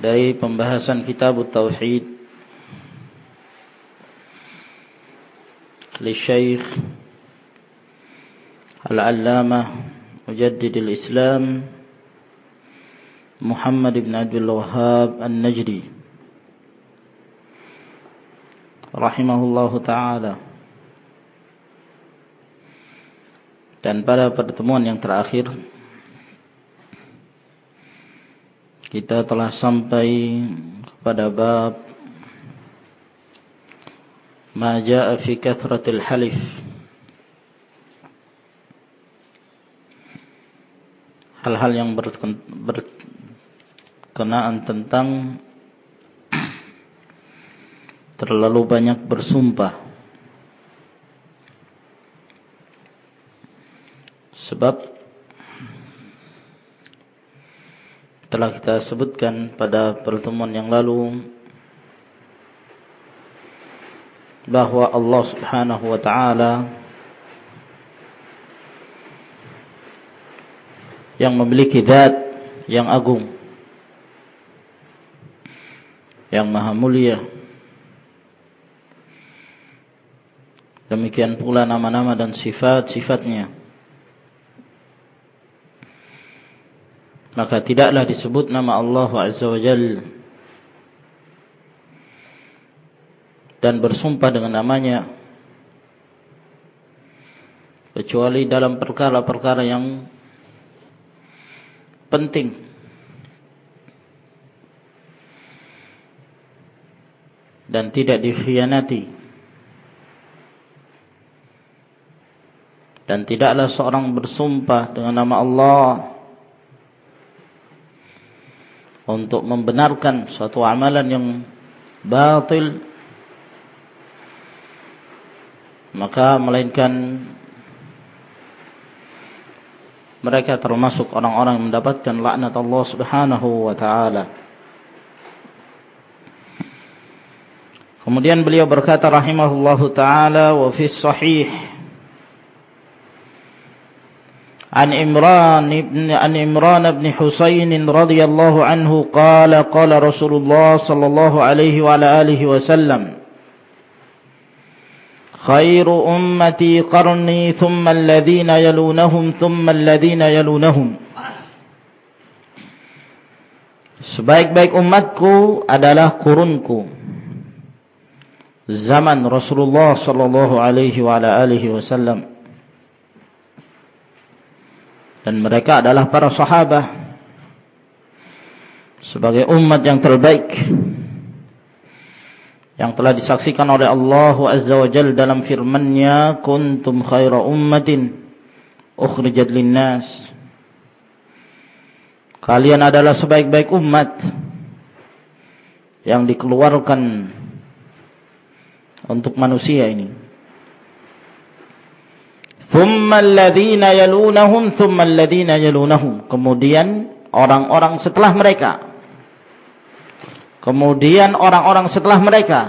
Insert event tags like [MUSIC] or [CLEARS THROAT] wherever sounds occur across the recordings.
dari pembahasan kitab Tauhid للشيخ العلامة مجدد الإسلام محمد بن عبد الوهاب النجري رحمه الله تعالى dan pada pertemuan yang terakhir kita telah sampai kepada bab ma jaa fi kathratil halif. Hal-hal yang berkenaan tentang [CLEARS THROAT] terlalu banyak bersumpah. Sebab telah kita sebutkan pada pertemuan yang lalu bahwa Allah Subhanahu wa taala yang memiliki zat yang agung yang maha mulia. Demikian pula nama-nama dan sifat-sifatnya maka tidaklah disebut nama Allah Azza wa Jal. Dan bersumpah dengan namanya. Kecuali dalam perkara-perkara yang penting. Dan tidak dikhianati. Dan tidaklah seorang bersumpah dengan nama Allah untuk membenarkan suatu amalan yang batil maka melainkan mereka termasuk orang-orang yang mendapatkan laknat Allah Subhanahu wa taala. Kemudian beliau berkata rahimahullahu taala wa fi sahih عن إمران بن عن إمران بن حسين رضي الله عنه قال قال رسول الله صلى الله عليه وعلى آله وسلم خير أمتي قرني ثم الذين يلونهم ثم الذين يلونهم Sebaik-baik umatku adalah kurunku. Zaman Rasulullah sallallahu alaihi wa ala alihi wasallam. Dan mereka adalah para sahabat sebagai umat yang terbaik. Yang telah disaksikan oleh Allah Azza wa Jalla dalam firman-Nya kuntum khaira ummatin ukhrijat linnas. Kalian adalah sebaik-baik umat yang dikeluarkan untuk manusia ini Thumma alladhina yalunahum thumma alladhina yalunahum. Kemudian orang-orang setelah mereka. Kemudian orang-orang setelah mereka.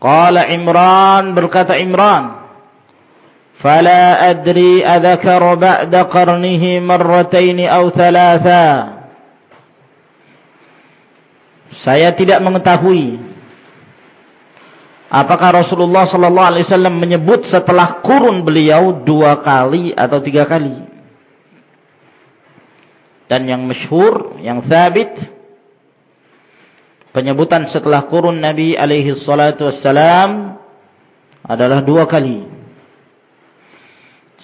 Qala Imran berkata Imran. Fala adri adhakara ba'da qarnihi marratain aw thalatha. Saya tidak mengetahui Apakah Rasulullah sallallahu alaihi wasallam menyebut setelah kurun beliau dua kali atau tiga kali? Dan yang masyhur, yang sabit penyebutan setelah kurun Nabi alaihi salatu wassalam adalah dua kali.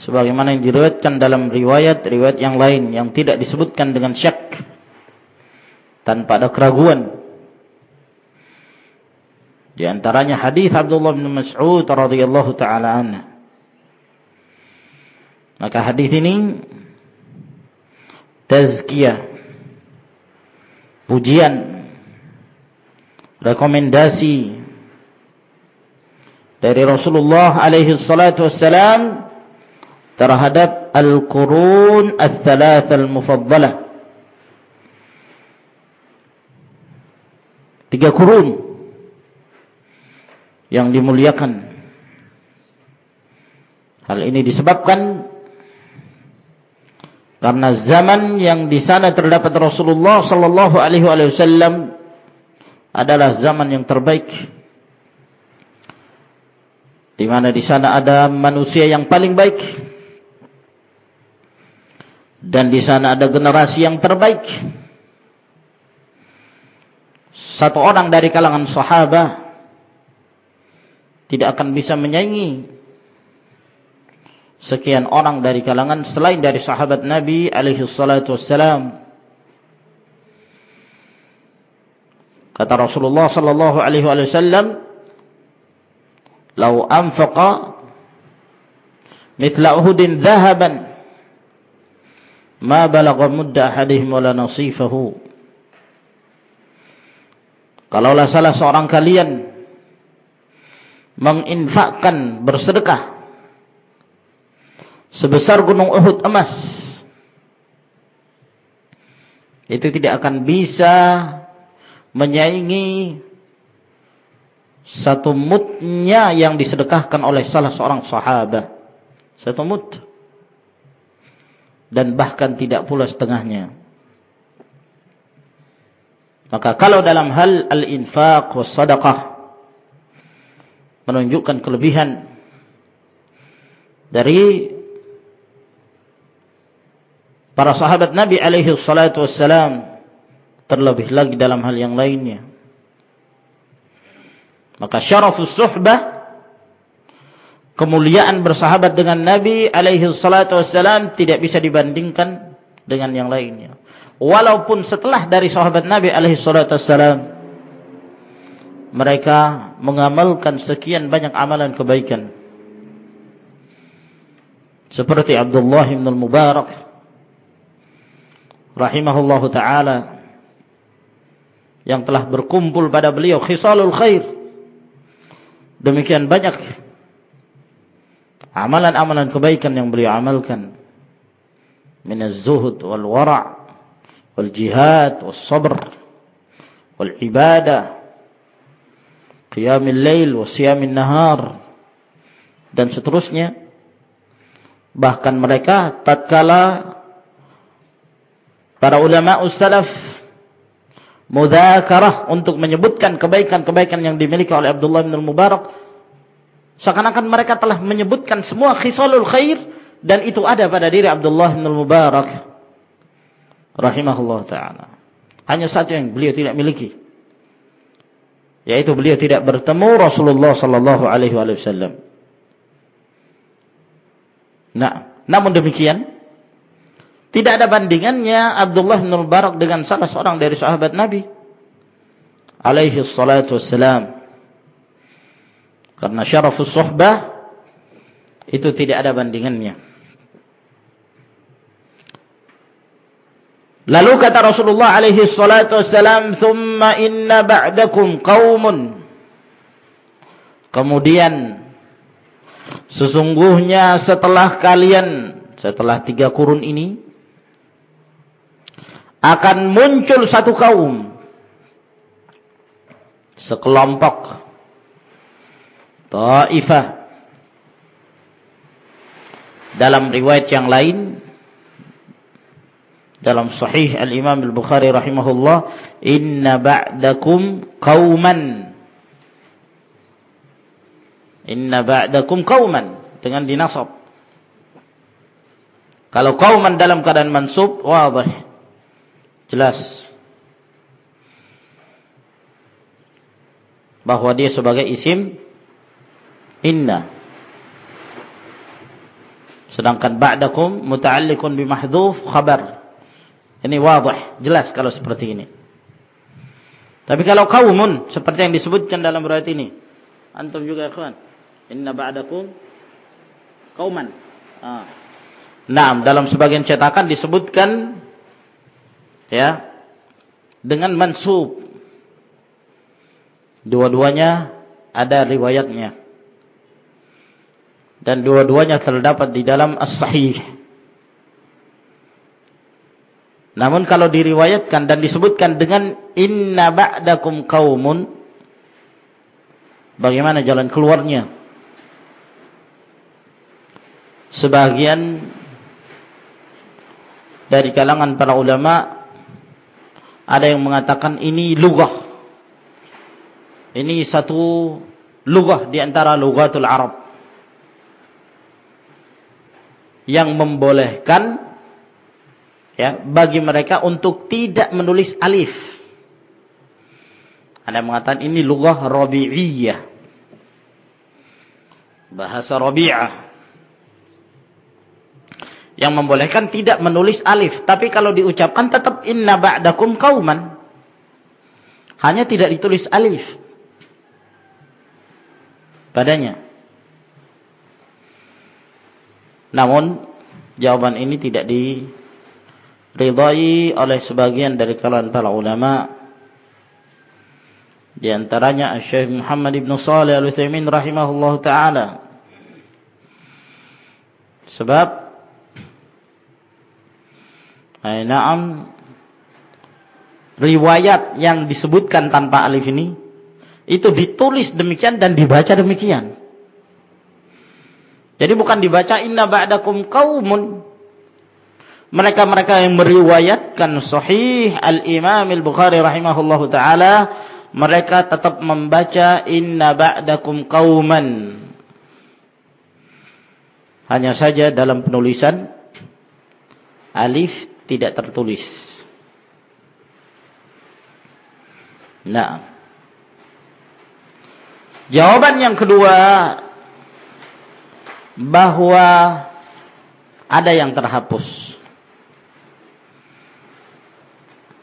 Sebagaimana yang diriwayatkan dalam riwayat-riwayat yang lain yang tidak disebutkan dengan syak tanpa ada keraguan. Di antaranya hadis Abdullah bin Mas'ud radhiyallahu taala anhu. Maka hadis ini tazkiyah pujian rekomendasi dari Rasulullah alaihi salatu wassalam terhadap al-qurun al-thalath al-mufaddalah tiga kurun yang dimuliakan. Hal ini disebabkan karena zaman yang di sana terdapat Rasulullah sallallahu alaihi wasallam adalah zaman yang terbaik. Di mana di sana ada manusia yang paling baik. Dan di sana ada generasi yang terbaik. Satu orang dari kalangan sahabat tidak akan bisa menyaingi sekian orang dari kalangan selain dari sahabat Nabi alaihi salatu wassalam. Kata Rasulullah sallallahu alaihi wasallam, "Lau anfaqa mithla Uhudin dhahaban ma balagha mudda ahadihim wala nasifahu." Kalaulah salah seorang kalian menginfakkan bersedekah. Sebesar gunung Uhud emas. Itu tidak akan bisa menyaingi satu mutnya yang disedekahkan oleh salah seorang sahabat. Satu mut. Dan bahkan tidak pula setengahnya. Maka kalau dalam hal al-infaq was sadaqah menunjukkan kelebihan dari para sahabat Nabi alaihi salatu wassalam terlebih lagi dalam hal yang lainnya. Maka syarafus suhbah kemuliaan bersahabat dengan Nabi alaihi salatu wassalam tidak bisa dibandingkan dengan yang lainnya. Walaupun setelah dari sahabat Nabi alaihi salatu wassalam mereka mengamalkan sekian banyak amalan kebaikan. Seperti Abdullah bin Al-Mubarak rahimahullahu taala yang telah berkumpul pada beliau khisalul khair. Demikian banyak amalan-amalan kebaikan yang beliau amalkan. Min az-zuhud wal wara' wal jihad wal sabr wal ibadah qiyamil lail wa siyamin nahar. Dan seterusnya. Bahkan mereka tatkala para ulama ussalaf mudzakarah untuk menyebutkan kebaikan-kebaikan yang dimiliki oleh Abdullah bin Mubarak seakan-akan mereka telah menyebutkan semua khisalul khair dan itu ada pada diri Abdullah bin Mubarak rahimahullah taala. Hanya satu yang beliau tidak miliki yaitu beliau tidak bertemu Rasulullah sallallahu alaihi wasallam. Nah, namun demikian tidak ada bandingannya Abdullah bin Mubarak dengan salah seorang dari sahabat Nabi alaihi salatu wassalam. Karena syarafus suhbah itu tidak ada bandingannya. Lalu kata Rasulullah alaihi salatu wassalam, "Tsumma inna ba'dakum qaumun." Kemudian sesungguhnya setelah kalian setelah tiga kurun ini akan muncul satu kaum sekelompok Taifah dalam riwayat yang lain dalam sahih al-Imam al-Bukhari rahimahullah inna ba'dakum qauman Inna ba'dakum qauman dengan dinasab. Kalau qauman dalam keadaan mansub, wadih. Jelas. Bahwa dia sebagai isim inna. Sedangkan ba'dakum muta'alliqun bimahdhuf khabar. Ini wadih, jelas kalau seperti ini. Tapi kalau kaumun seperti yang disebutkan dalam riwayat ini, antum juga kawan. Inna ba'dakum kauman. Ah. Nah, dalam sebagian cetakan disebutkan ya dengan mansub. Dua-duanya ada riwayatnya. Dan dua-duanya terdapat di dalam as-sahih. Namun kalau diriwayatkan dan disebutkan dengan inna ba'dakum qaumun bagaimana jalan keluarnya? Sebagian dari kalangan para ulama ada yang mengatakan ini lugah. Ini satu lugah di antara lugatul Arab yang membolehkan ya bagi mereka untuk tidak menulis alif. Ada yang mengatakan ini lughah rabi'iyah. Bahasa rabi'ah. Yang membolehkan tidak menulis alif, tapi kalau diucapkan tetap inna ba'dakum kauman. Hanya tidak ditulis alif. Padanya. Namun jawaban ini tidak di ridai oleh sebagian dari kalangan para ulama. Di antaranya Syekh Muhammad Ibn Salih Al-Utsaimin rahimahullah taala. Sebab ay na'am riwayat yang disebutkan tanpa alif ini itu ditulis demikian dan dibaca demikian. Jadi bukan dibaca inna ba'dakum qaumun mereka-mereka yang meriwayatkan sahih Al-Imam Al-Bukhari rahimahullahu taala mereka tetap membaca inna ba'dakum qauman. Hanya saja dalam penulisan alif tidak tertulis. Nah. Jawaban yang kedua bahwa ada yang terhapus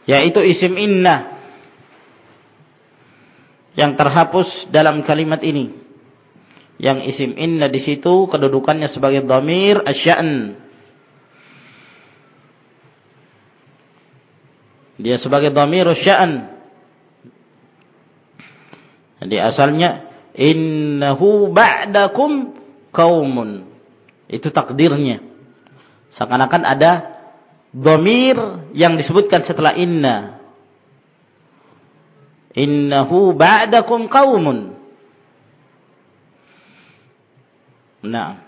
yaitu isim inna yang terhapus dalam kalimat ini. Yang isim inna di situ kedudukannya sebagai dhamir asyan. Dia sebagai dhamir asyan. Jadi asalnya innahu ba'dakum qaumun. Itu takdirnya. Seakan-akan ada Domir yang disebutkan setelah inna. Innahu ba'dakum qawmun. Nah.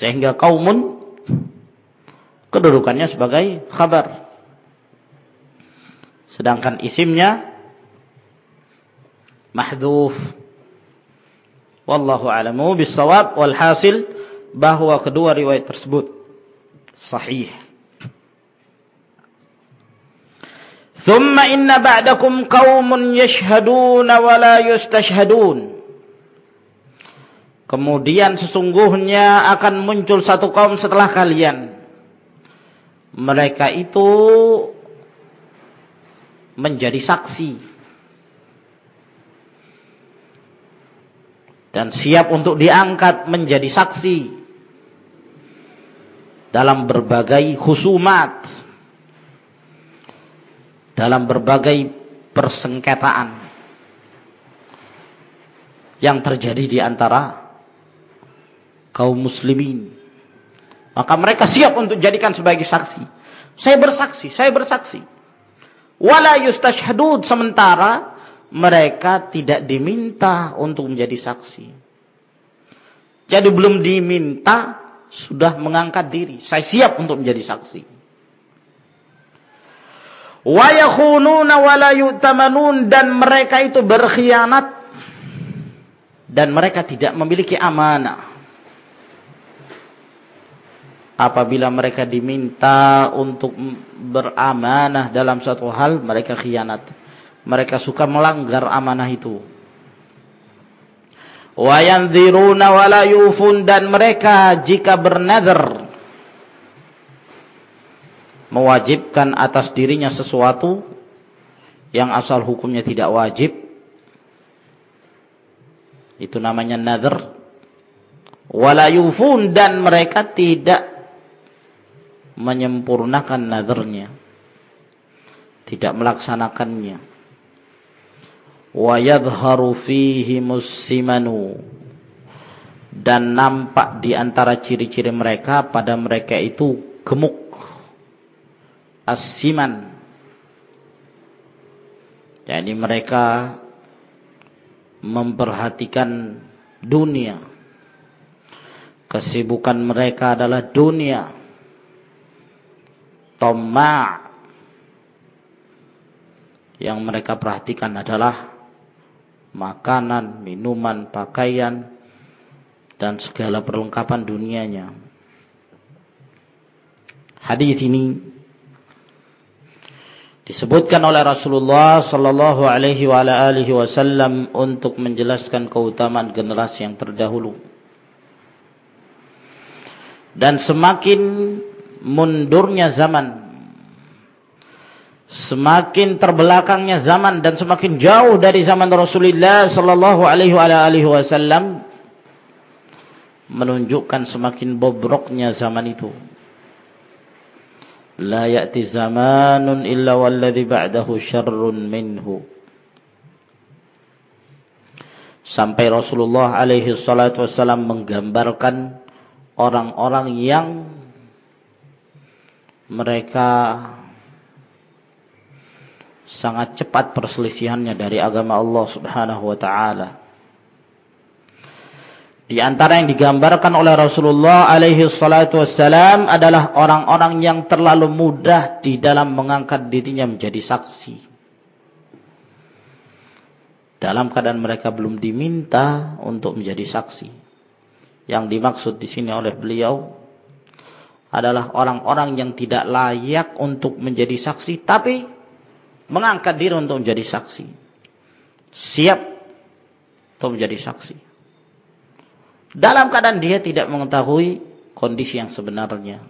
Sehingga qawmun kedudukannya sebagai khabar. Sedangkan isimnya mahdhuf. Wallahu a'lamu bis-shawab wal hasil bahwa kedua riwayat tersebut sahih. Thumma inna ba'dakum قوم yashhaduna ولا يستشهدون. Kemudian sesungguhnya akan muncul satu kaum setelah kalian. Mereka itu menjadi saksi. Dan siap untuk diangkat menjadi saksi dalam berbagai husumat, dalam berbagai persengketaan yang terjadi di antara kaum muslimin. Maka mereka siap untuk jadikan sebagai saksi. Saya bersaksi, saya bersaksi. Wala yustashhadud sementara mereka tidak diminta untuk menjadi saksi. Jadi belum diminta sudah mengangkat diri. Saya siap untuk menjadi saksi. Wa yakhununa dan mereka itu berkhianat dan mereka tidak memiliki amanah. Apabila mereka diminta untuk beramanah dalam suatu hal, mereka khianat. Mereka suka melanggar amanah itu. Wa yanziruna wa la yufun dan mereka jika bernazar mewajibkan atas dirinya sesuatu yang asal hukumnya tidak wajib itu namanya nazar. Wala yufun dan mereka tidak menyempurnakan nazarnya tidak melaksanakannya wa yadhharu fihi muslimanu dan nampak di antara ciri-ciri mereka pada mereka itu gemuk. Asiman jadi mereka memperhatikan dunia. Kesibukan mereka adalah dunia. Toma yang mereka perhatikan adalah makanan, minuman, pakaian dan segala perlengkapan dunianya. Hadis ini disebutkan oleh Rasulullah sallallahu alaihi wasallam untuk menjelaskan keutamaan generasi yang terdahulu. Dan semakin mundurnya zaman semakin terbelakangnya zaman dan semakin jauh dari zaman Rasulullah sallallahu alaihi wasallam menunjukkan semakin bobroknya zaman itu. La ya'ti zamanun illa walladhi ba'dahu syarrun minhu. Sampai Rasulullah alaihi salatu wasallam menggambarkan orang-orang yang mereka sangat cepat perselisihannya dari agama Allah Subhanahu wa taala di antara yang digambarkan oleh Rasulullah alaihi salatu wassalam adalah orang-orang yang terlalu mudah di dalam mengangkat dirinya menjadi saksi. Dalam keadaan mereka belum diminta untuk menjadi saksi. Yang dimaksud di sini oleh beliau adalah orang-orang yang tidak layak untuk menjadi saksi tapi mengangkat diri untuk menjadi saksi. Siap untuk menjadi saksi. Dalam keadaan dia tidak mengetahui kondisi yang sebenarnya.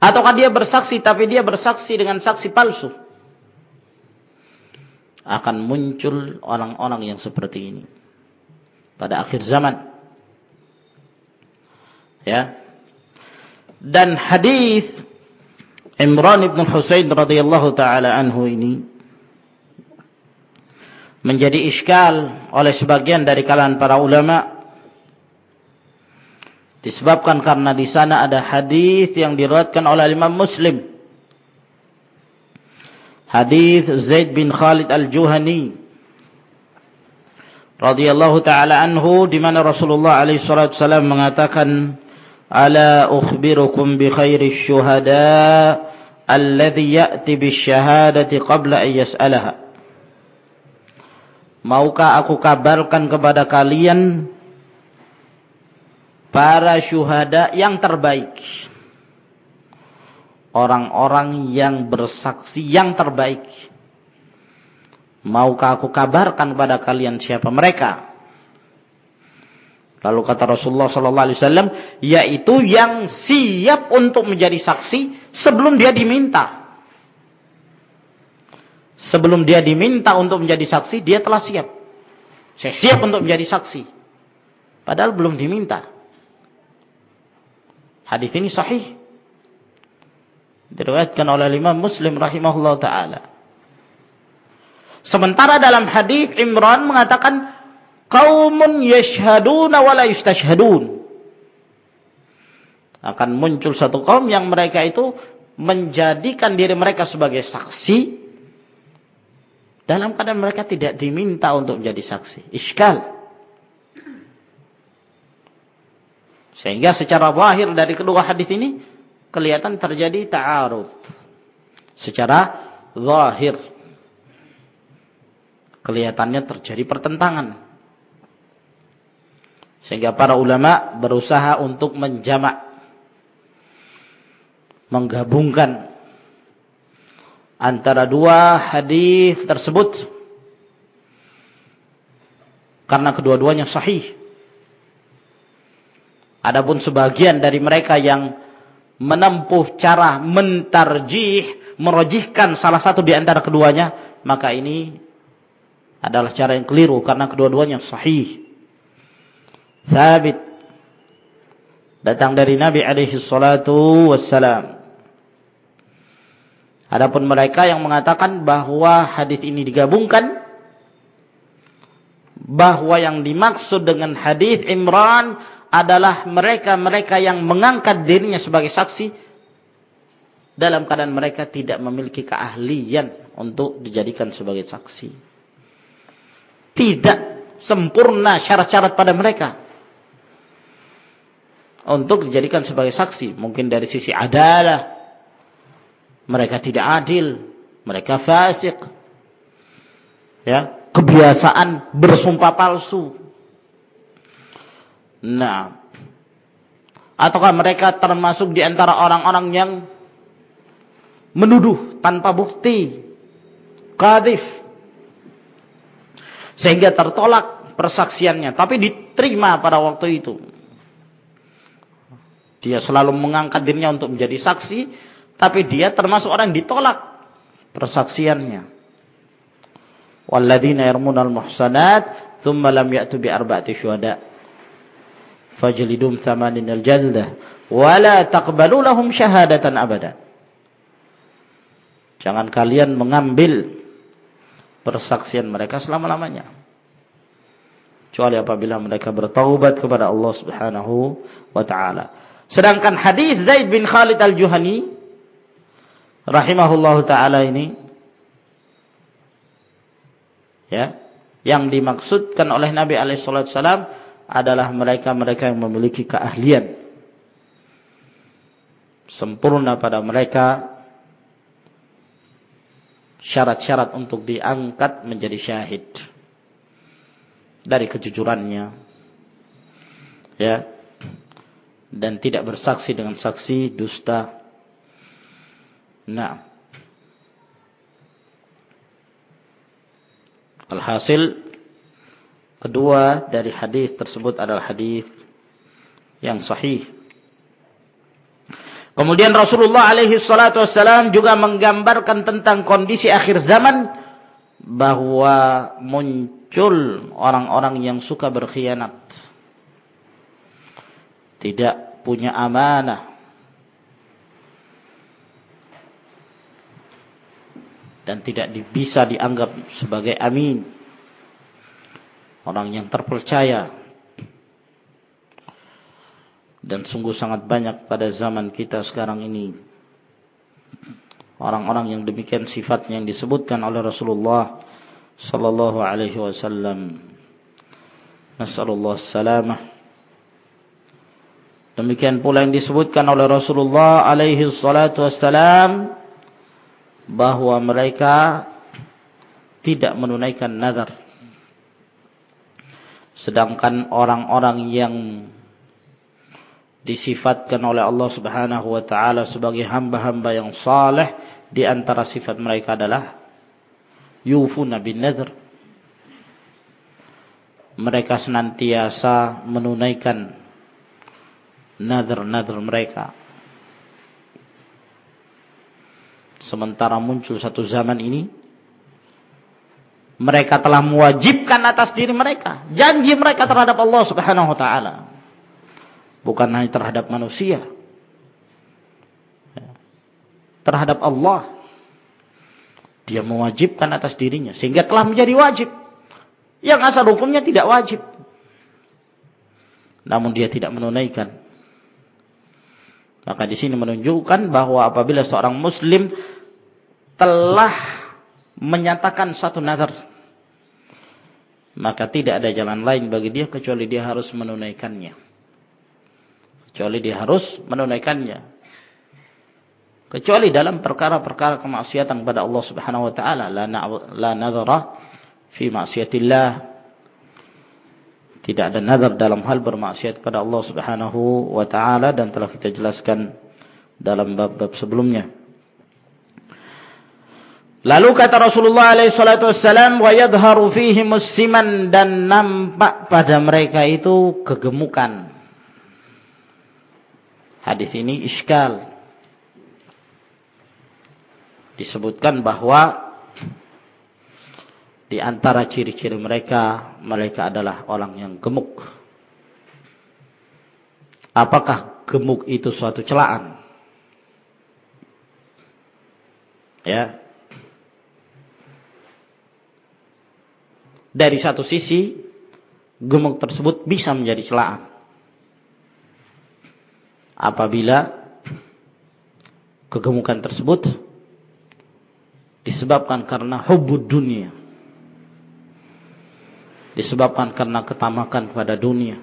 Ataukah dia bersaksi tapi dia bersaksi dengan saksi palsu. Akan muncul orang-orang yang seperti ini. Pada akhir zaman. Ya. Dan hadis Imran ibn Husain radhiyallahu taala anhu ini menjadi iskal oleh sebagian dari kalangan para ulama Disebabkan karena di sana ada hadis yang diriwayatkan oleh Imam Muslim. Hadis Zaid bin Khalid Al-Juhani radhiyallahu taala anhu di mana Rasulullah alaihi salatu mengatakan ukhbirukum bi khairi syuhada alladhi ya'ti bisyahadati qabla an yas'alaha Maukah aku kabarkan kepada kalian para syuhada yang terbaik. Orang-orang yang bersaksi yang terbaik. Maukah aku kabarkan kepada kalian siapa mereka? Lalu kata Rasulullah sallallahu alaihi wasallam, yaitu yang siap untuk menjadi saksi sebelum dia diminta. Sebelum dia diminta untuk menjadi saksi, dia telah siap. Saya siap untuk menjadi saksi. Padahal belum diminta. Hadis ini sahih. Diriwayatkan oleh Imam Muslim rahimahullah taala. Sementara dalam hadis Imran mengatakan kaumun yashhaduna wa la yustashhadun. Akan muncul satu kaum yang mereka itu menjadikan diri mereka sebagai saksi dalam keadaan mereka tidak diminta untuk menjadi saksi. Iskal. Sehingga secara zahir dari kedua hadis ini kelihatan terjadi ta'arud. Secara zahir kelihatannya terjadi pertentangan. Sehingga para ulama berusaha untuk menjamak menggabungkan antara dua hadis tersebut karena kedua-duanya sahih. Adapun sebagian dari mereka yang menempuh cara mentarjih, merojihkan salah satu di antara keduanya, maka ini adalah cara yang keliru karena kedua-duanya sahih. Sabit datang dari Nabi alaihi salatu wassalam. Adapun mereka yang mengatakan bahwa hadis ini digabungkan bahwa yang dimaksud dengan hadis Imran adalah mereka-mereka yang mengangkat dirinya sebagai saksi dalam keadaan mereka tidak memiliki keahlian untuk dijadikan sebagai saksi. Tidak sempurna syarat-syarat pada mereka untuk dijadikan sebagai saksi. Mungkin dari sisi adalah mereka tidak adil, mereka fasik. Ya, kebiasaan bersumpah palsu. Nah, ataukah mereka termasuk di antara orang-orang yang menuduh tanpa bukti, kadif, sehingga tertolak persaksiannya, tapi diterima pada waktu itu. Dia selalu mengangkat dirinya untuk menjadi saksi, tapi dia termasuk orang yang ditolak persaksiannya. Walladzina yarmuna al-muhsanat thumma lam ya'tu bi arba'ati syuhada. Fajlidum thamanin al-jaldah wa la taqbalu lahum syahadatan abada. Jangan kalian mengambil persaksian mereka selama-lamanya. Kecuali apabila mereka bertaubat kepada Allah Subhanahu wa taala. Sedangkan hadis Zaid bin Khalid al-Juhani rahimahullahu taala ini ya yang dimaksudkan oleh Nabi alaihi salam adalah mereka-mereka yang memiliki keahlian. Sempurna pada mereka syarat-syarat untuk diangkat menjadi syahid. Dari kejujurannya. Ya dan tidak bersaksi dengan saksi dusta Nah. Alhasil kedua dari hadis tersebut adalah hadis yang sahih. Kemudian Rasulullah alaihi salatu wassalam juga menggambarkan tentang kondisi akhir zaman bahwa muncul orang-orang yang suka berkhianat. Tidak punya amanah dan tidak bisa dianggap sebagai amin. Orang yang terpercaya. Dan sungguh sangat banyak pada zaman kita sekarang ini. Orang-orang yang demikian sifatnya yang disebutkan oleh Rasulullah sallallahu alaihi wasallam. Nasallallahu salamah. Demikian pula yang disebutkan oleh Rasulullah alaihi salatu wassalam bahwa mereka tidak menunaikan nazar. Sedangkan orang-orang yang disifatkan oleh Allah Subhanahu wa taala sebagai hamba-hamba yang saleh di antara sifat mereka adalah yufuna bin nazar. Mereka senantiasa menunaikan nazar-nazar mereka. Sementara muncul satu zaman ini, mereka telah mewajibkan atas diri mereka janji mereka terhadap Allah Subhanahu wa taala. Bukan hanya terhadap manusia. Terhadap Allah. Dia mewajibkan atas dirinya sehingga telah menjadi wajib. Yang asal hukumnya tidak wajib. Namun dia tidak menunaikan. Maka di sini menunjukkan bahwa apabila seorang muslim telah menyatakan satu nazar maka tidak ada jalan lain bagi dia kecuali dia harus menunaikannya. Kecuali dia harus menunaikannya. Kecuali dalam perkara-perkara kemaksiatan kepada Allah Subhanahu wa taala la la nazara fi maksiatillah Tidak ada nazar dalam hal bermaksiat kepada Allah Subhanahu wa taala dan telah kita jelaskan dalam bab-bab sebelumnya. Lalu kata Rasulullah alaihi salatu wassalam wa yadhharu fihi musliman dan nampak pada mereka itu kegemukan. Hadis ini iskal. Disebutkan bahwa di antara ciri-ciri mereka mereka adalah orang yang gemuk. Apakah gemuk itu suatu celaan? Ya, dari satu sisi gemuk tersebut bisa menjadi celaan. Apabila kegemukan tersebut disebabkan karena hubud dunia. Disebabkan karena ketamakan kepada dunia.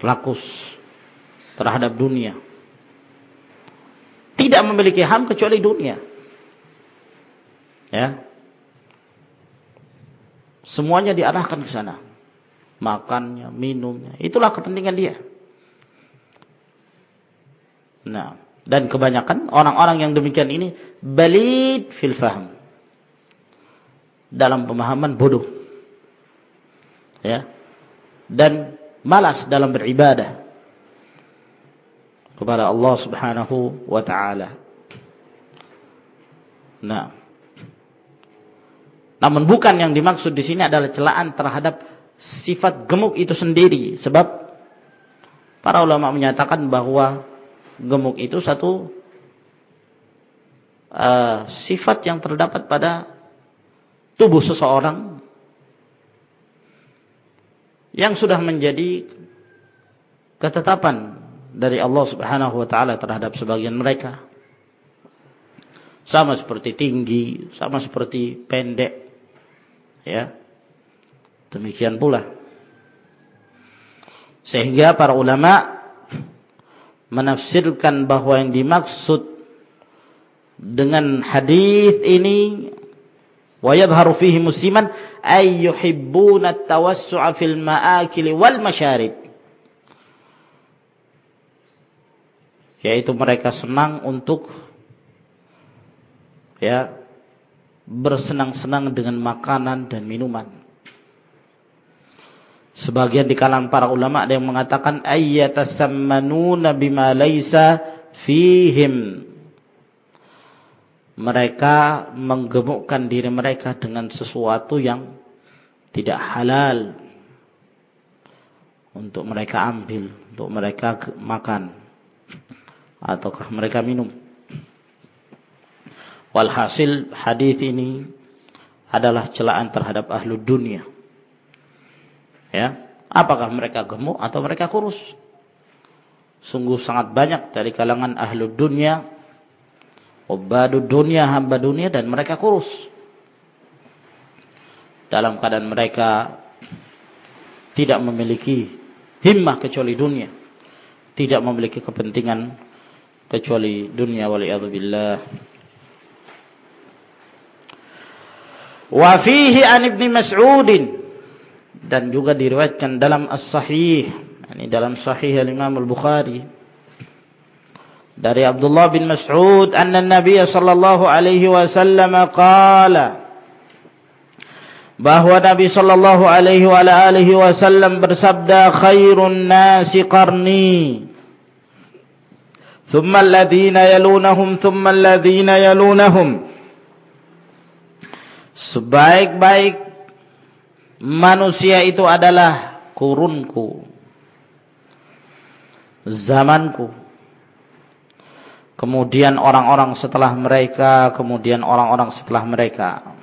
Lakus terhadap dunia. Tidak memiliki ham kecuali dunia. Ya, Semuanya diarahkan ke sana. Makannya, minumnya. Itulah kepentingan dia. Nah, dan kebanyakan orang-orang yang demikian ini balid fil faham. Dalam pemahaman bodoh. Ya. Dan malas dalam beribadah kepada Allah Subhanahu wa taala. Nah, namun bukan yang dimaksud di sini adalah celaan terhadap sifat gemuk itu sendiri. Sebab para ulama menyatakan bahwa gemuk itu satu uh, sifat yang terdapat pada tubuh seseorang yang sudah menjadi ketetapan dari Allah Subhanahu wa taala terhadap sebagian mereka. Sama seperti tinggi, sama seperti pendek, Ya. Demikian pula. Sehingga para ulama menafsirkan bahwa yang dimaksud dengan hadis ini wa yadhharu fihi musliman ay yuhibbuna at-tawassu'a fil ma'akil wal masyarib yaitu mereka senang untuk ya bersenang-senang dengan makanan dan minuman. Sebagian di kalangan para ulama ada yang mengatakan ayyatasammanuna bima laisa fihim. Mereka menggemukkan diri mereka dengan sesuatu yang tidak halal untuk mereka ambil, untuk mereka makan ataukah mereka minum. Walhasil hadis ini adalah celaan terhadap ahlu dunia. Ya, apakah mereka gemuk atau mereka kurus? Sungguh sangat banyak dari kalangan ahlu dunia, ubadu dunia, hamba dunia dan mereka kurus. Dalam keadaan mereka tidak memiliki himmah kecuali dunia. Tidak memiliki kepentingan kecuali dunia waliyadzubillah. Wa fihi an Ibnu Mas'ud dan juga diriwayatkan dalam As-Sahih, ini dalam Sahih Al-Imam Al-Bukhari dari Abdullah bin Mas'ud anna Nabi sallallahu alaihi wasallam qala bahwa Nabi sallallahu alaihi wa alihi wasallam bersabda khairun nasi qarni thumma alladhina yalunahum thumma alladhina yalunahum Sebaik-baik manusia itu adalah kurunku. Zamanku. Kemudian orang-orang setelah mereka, kemudian orang-orang setelah mereka.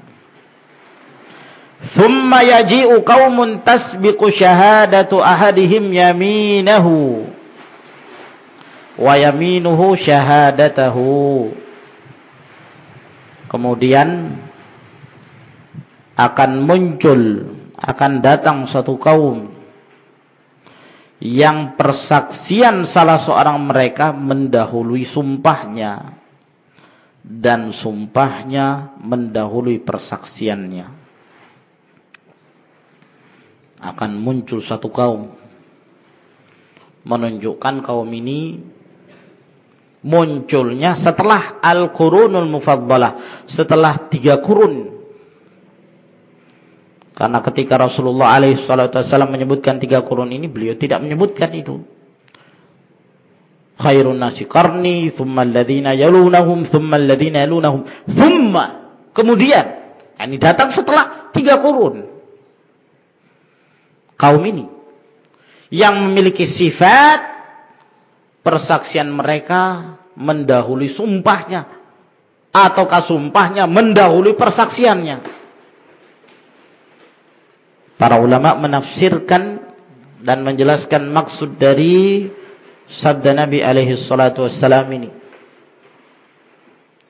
Thumma yaji'u qaumun tasbiqu syahadatu ahadihim yaminahu wa yaminuhu syahadatahu. Kemudian akan muncul, akan datang suatu kaum yang persaksian salah seorang mereka mendahului sumpahnya. Dan sumpahnya mendahului persaksiannya. akan muncul satu kaum. Menunjukkan kaum ini munculnya setelah al-qurunul mufaddalah setelah tiga kurun karena ketika Rasulullah alaihi wasallam menyebutkan tiga kurun ini beliau tidak menyebutkan itu. Khairun nasi qarni thumma alladhina yalunahum thumma alladhina yalunahum. Thumma kemudian ini datang setelah tiga kurun. Kaum ini yang memiliki sifat persaksian mereka mendahului sumpahnya ataukah sumpahnya mendahului persaksiannya para ulama menafsirkan dan menjelaskan maksud dari sabda Nabi alaihi salatu wassalam ini.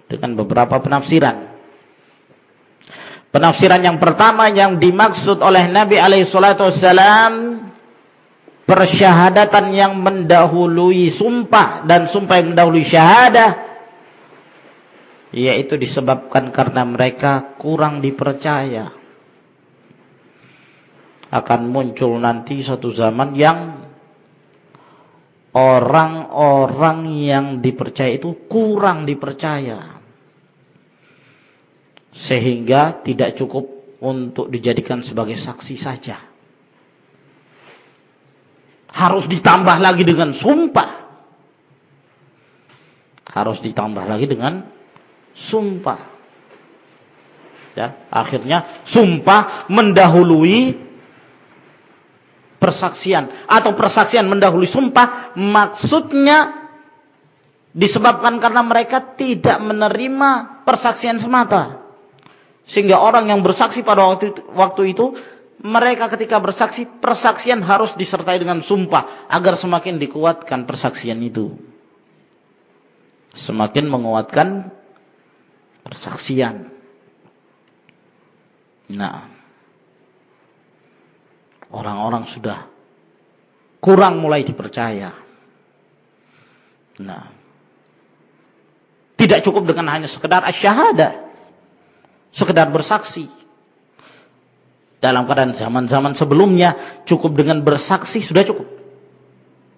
Dengan beberapa penafsiran. Penafsiran yang pertama yang dimaksud oleh Nabi alaihi salatu wassalam persyahadatan yang mendahului sumpah dan sumpah yang mendahului syahadah yaitu disebabkan karena mereka kurang dipercaya akan muncul nanti satu zaman yang orang-orang yang dipercaya itu kurang dipercaya sehingga tidak cukup untuk dijadikan sebagai saksi saja harus ditambah lagi dengan sumpah. Harus ditambah lagi dengan sumpah. Ya, akhirnya sumpah mendahului persaksian atau persaksian mendahului sumpah maksudnya disebabkan karena mereka tidak menerima persaksian semata. Sehingga orang yang bersaksi pada waktu itu, waktu itu mereka ketika bersaksi, persaksian harus disertai dengan sumpah agar semakin dikuatkan persaksian itu. Semakin menguatkan persaksian. Nah, orang-orang sudah kurang mulai dipercaya. Nah, tidak cukup dengan hanya sekedar asyhadah, sekedar bersaksi dalam keadaan zaman-zaman sebelumnya cukup dengan bersaksi sudah cukup.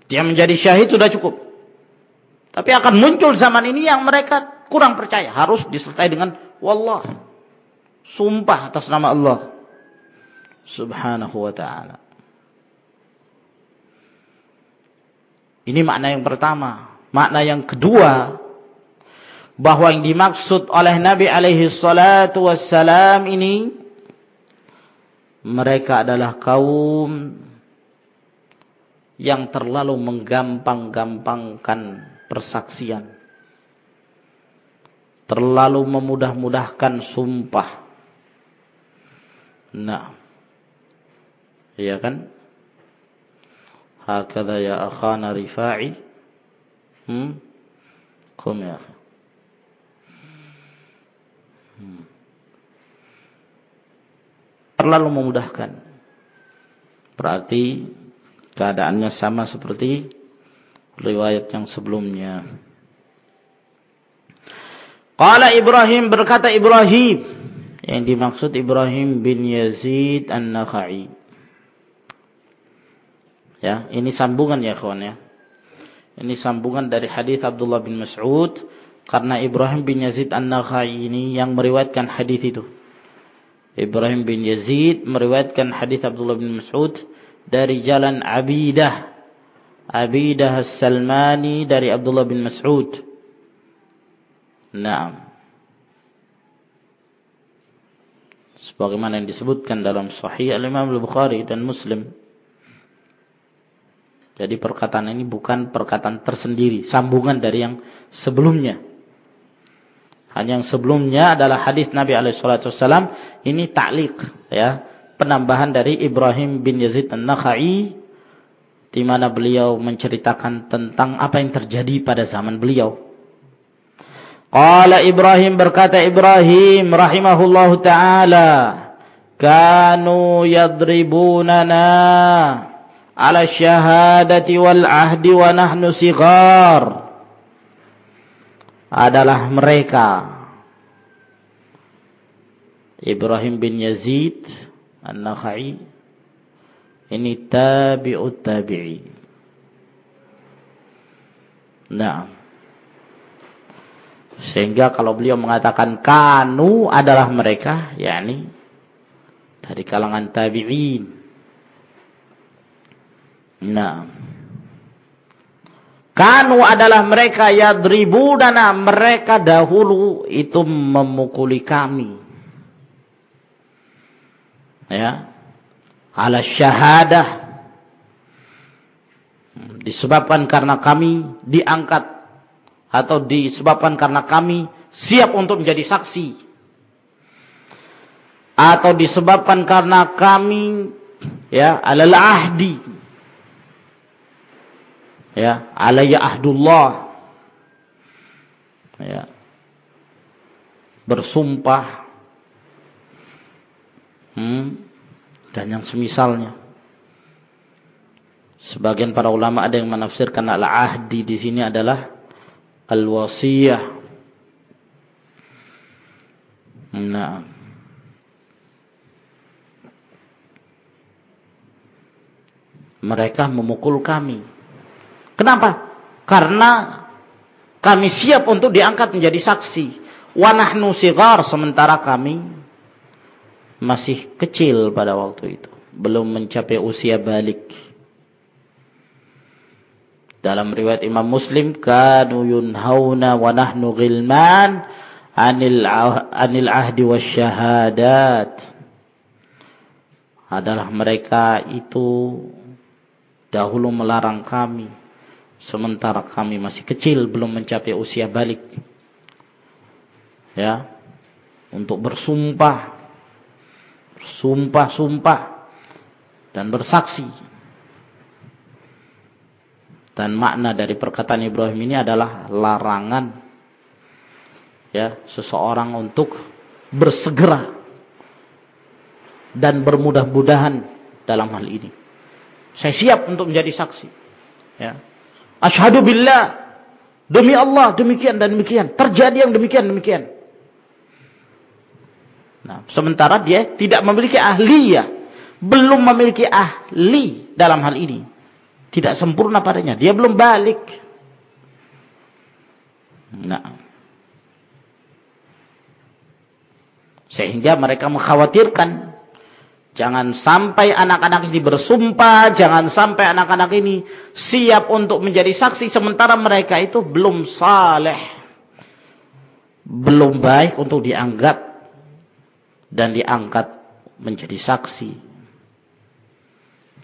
Dia menjadi syahid sudah cukup. Tapi akan muncul zaman ini yang mereka kurang percaya. Harus disertai dengan wallah. Sumpah atas nama Allah. Subhanahu wa ta'ala. Ini makna yang pertama. Makna yang kedua. Bahwa yang dimaksud oleh Nabi alaihi salatu wassalam ini mereka adalah kaum yang terlalu menggampang-gampangkan persaksian. Terlalu memudah-mudahkan sumpah. Nah. Iya kan? Hakada ya akhana rifa'i. Hmm? Kum ya Hmm terlalu memudahkan. Berarti keadaannya sama seperti riwayat yang sebelumnya. Qala Ibrahim berkata Ibrahim yang dimaksud Ibrahim bin Yazid An-Nakhai. Ya, ini sambungan ya kawan ya. Ini sambungan dari hadis Abdullah bin Mas'ud karena Ibrahim bin Yazid An-Nakhai ini yang meriwayatkan hadis itu. Ibrahim bin Yazid meriwayatkan hadis Abdullah bin Mas'ud dari jalan Abidah Abidah As-Salmani dari Abdullah bin Mas'ud. Naam. Sebagaimana yang disebutkan dalam Sahih Al-Imam Al-Bukhari dan Muslim. Jadi perkataan ini bukan perkataan tersendiri, sambungan dari yang sebelumnya. Hanya yang sebelumnya adalah hadis Nabi alaihi wasallam ini ta'liq ya, penambahan dari Ibrahim bin Yazid An-Nakhai di mana beliau menceritakan tentang apa yang terjadi pada zaman beliau. Qala Ibrahim berkata Ibrahim rahimahullahu taala, kanu yadribunana ala syahadati wal ahdi wa nahnu sighar adalah mereka Ibrahim bin Yazid An-Nakhai Ini tabi'ut tabi'i. Nah. Sehingga kalau beliau mengatakan kanu adalah mereka, yakni dari kalangan tabi'in. Nah. Kanu adalah mereka yadribudana mereka dahulu itu memukuli kami. Ya. Ala syahadah. Disebabkan karena kami diangkat atau disebabkan karena kami siap untuk menjadi saksi atau disebabkan karena kami ya alal ahdi ya alayya ahdullah. Ya. Bersumpah. Hmm, dan yang semisalnya. Sebagian para ulama ada yang menafsirkan al ahdi di sini adalah al wasiyah. Nah. Mereka memukul kami Kenapa? Karena kami siap untuk diangkat menjadi saksi. Wanahnu sigar sementara kami masih kecil pada waktu itu. Belum mencapai usia balik. Dalam riwayat Imam Muslim, kanu yunhauna wa nahnu ghilman anil, anil ahdi wa syahadat. Adalah mereka itu dahulu melarang kami sementara kami masih kecil belum mencapai usia balik. Ya. Untuk bersumpah. Sumpah-sumpah dan bersaksi. Dan makna dari perkataan Ibrahim ini adalah larangan. Ya seseorang untuk bersegera. Dan bermudah-mudahan dalam hal ini. Saya siap untuk menjadi saksi. Ya Ashadu billah. Demi Allah demikian dan demikian. Terjadi yang demikian demikian. Nah, sementara dia tidak memiliki ahli ya, Belum memiliki ahli dalam hal ini. Tidak sempurna padanya. Dia belum balik. Nah. Sehingga mereka mengkhawatirkan Jangan sampai anak-anak ini bersumpah, jangan sampai anak-anak ini siap untuk menjadi saksi sementara mereka itu belum saleh. Belum baik untuk dianggap dan diangkat menjadi saksi.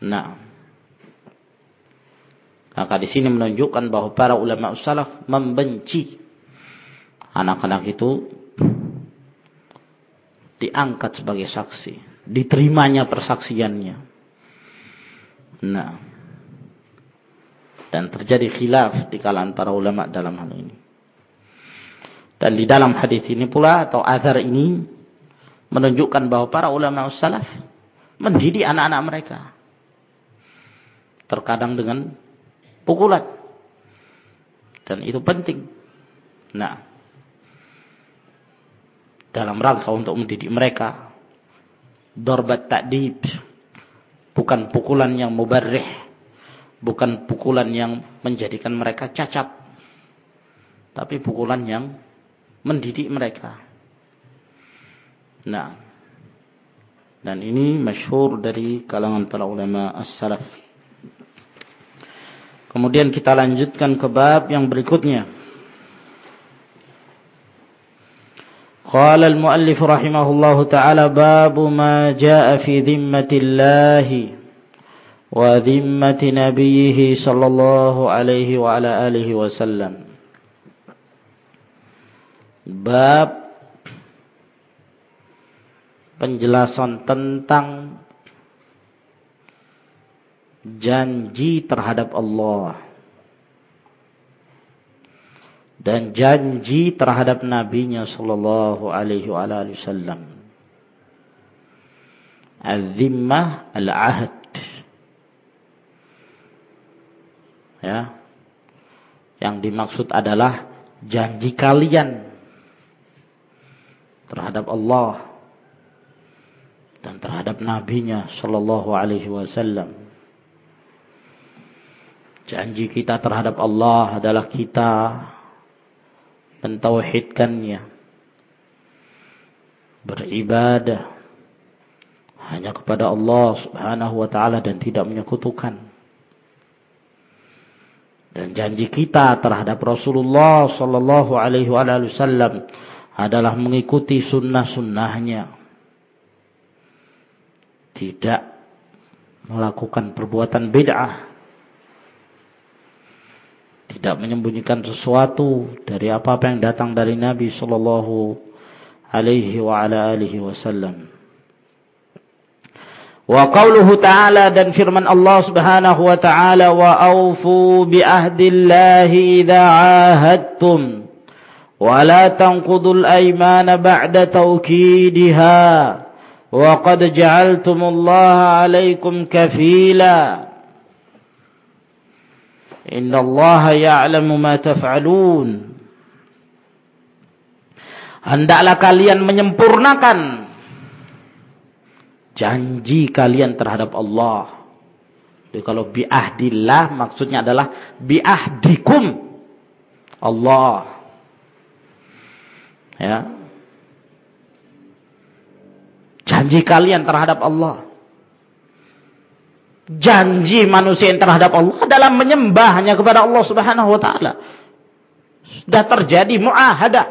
Nah, maka di sini menunjukkan bahwa para ulama salaf membenci anak-anak itu diangkat sebagai saksi diterimanya persaksiannya. Nah, dan terjadi khilaf di kalangan para ulama dalam hal ini. Dan di dalam hadis ini pula atau azhar ini menunjukkan bahwa para ulama salaf mendidik anak-anak mereka. Terkadang dengan pukulan. Dan itu penting. Nah, dalam rangka untuk mendidik mereka darbat ta'dib bukan pukulan yang mubarrih. Bukan pukulan yang menjadikan mereka cacat. Tapi pukulan yang mendidik mereka. Nah. Dan ini masyhur dari kalangan para ulama as-salaf. Kemudian kita lanjutkan ke bab yang berikutnya قال المؤلف رحمه الله تعالى باب ما جاء في ذمة الله وذمة نبيه صلى الله عليه وعلى آله وسلم باب penjelasan tentang janji terhadap Allah dan janji terhadap nabinya sallallahu alaihi wasallam. Az-zimmah al-ahd. Ya. Yang dimaksud adalah janji kalian terhadap Allah dan terhadap nabinya sallallahu alaihi wasallam. Janji kita terhadap Allah adalah kita mentauhidkannya. Beribadah hanya kepada Allah Subhanahu wa taala dan tidak menyekutukan. Dan janji kita terhadap Rasulullah sallallahu alaihi wasallam adalah mengikuti sunnah-sunnahnya tidak melakukan perbuatan bid'ah tidak menyembunyikan sesuatu dari apa-apa yang datang dari Nabi sallallahu alaihi wa ala alihi wasallam. Wa qauluhu ta'ala dan firman Allah Subhanahu wa ta'ala wa aufu bi ahdillahi idza ahadtum wa la tanqudul aymana ba'da tawkidiha wa qad ja'altumullaha 'alaikum kafila إن الله يعلم ما تفعلون Hendaklah kalian menyempurnakan janji kalian terhadap Allah. Jadi kalau biahdillah maksudnya adalah biahdikum Allah. Ya, Janji kalian terhadap Allah. Janji manusia yang terhadap Allah adalah menyembah hanya kepada Allah Subhanahu wa taala. Sudah terjadi muahadah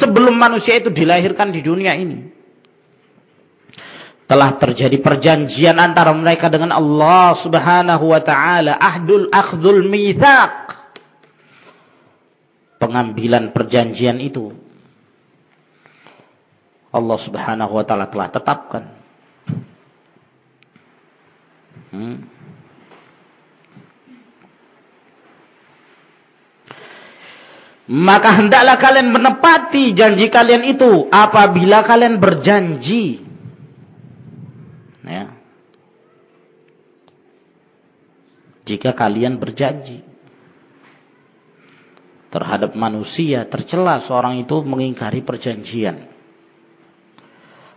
sebelum manusia itu dilahirkan di dunia ini. Telah terjadi perjanjian antara mereka dengan Allah Subhanahu wa taala, ahdul akhdul mitsaq. Pengambilan perjanjian itu Allah Subhanahu wa taala telah tetapkan. Hmm. Maka hendaklah kalian menepati janji kalian itu apabila kalian berjanji. Ya. Jika kalian berjanji terhadap manusia, tercela seorang itu mengingkari perjanjian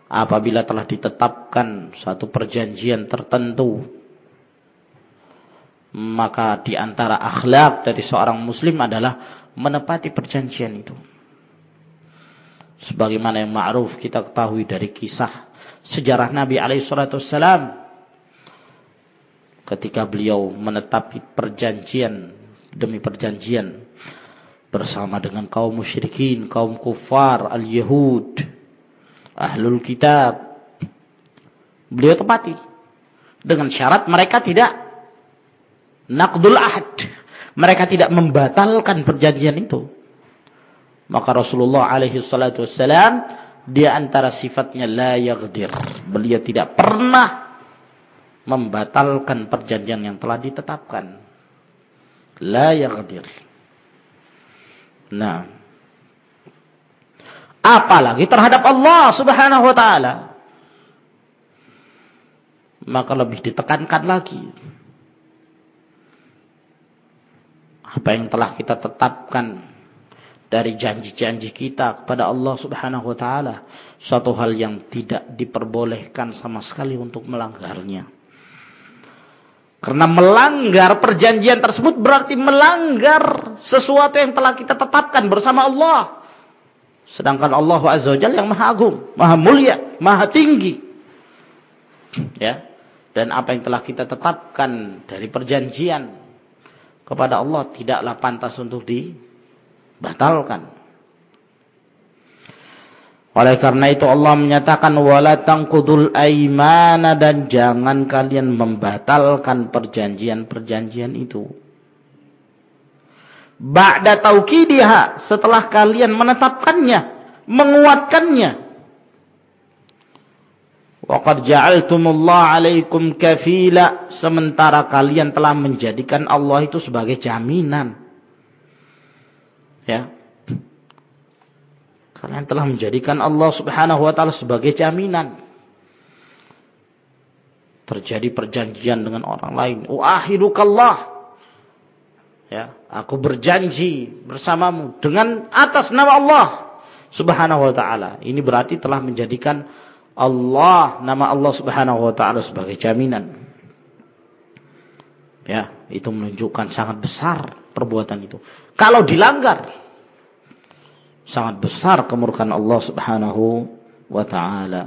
apabila telah ditetapkan satu perjanjian tertentu maka di antara akhlak dari seorang muslim adalah menepati perjanjian itu sebagaimana yang ma'ruf kita ketahui dari kisah sejarah Nabi alaihi salatu ketika beliau menetapi perjanjian demi perjanjian bersama dengan kaum musyrikin, kaum kufar, al-Yahud, ahlul kitab. Beliau tepati. Dengan syarat mereka tidak naqdul ahad. Mereka tidak membatalkan perjanjian itu. Maka Rasulullah alaihi salatu wassalam di antara sifatnya la yaghdir. Beliau tidak pernah membatalkan perjanjian yang telah ditetapkan. La yaghdir. Nah, apalagi terhadap Allah Subhanahu wa taala maka lebih ditekankan lagi apa yang telah kita tetapkan dari janji-janji kita kepada Allah Subhanahu wa taala suatu hal yang tidak diperbolehkan sama sekali untuk melanggarnya karena melanggar perjanjian tersebut berarti melanggar sesuatu yang telah kita tetapkan bersama Allah Sedangkan Allah Azza wa yang maha agung, maha mulia, maha tinggi. Ya. Dan apa yang telah kita tetapkan dari perjanjian kepada Allah tidaklah pantas untuk dibatalkan. Oleh karena itu Allah menyatakan wala tangkudul aimana dan jangan kalian membatalkan perjanjian-perjanjian itu ba'da tauqidiha setelah kalian menetapkannya, menguatkannya. Waqad ja'altumullah 'alaikum kafila sementara kalian telah menjadikan Allah itu sebagai jaminan. Ya. Kalian telah menjadikan Allah Subhanahu wa taala sebagai jaminan. Terjadi perjanjian dengan orang lain. Uahidukallah Ya, aku berjanji bersamamu dengan atas nama Allah Subhanahu wa taala. Ini berarti telah menjadikan Allah, nama Allah Subhanahu wa taala sebagai jaminan. Ya, itu menunjukkan sangat besar perbuatan itu. Kalau dilanggar sangat besar kemurkaan Allah Subhanahu wa taala.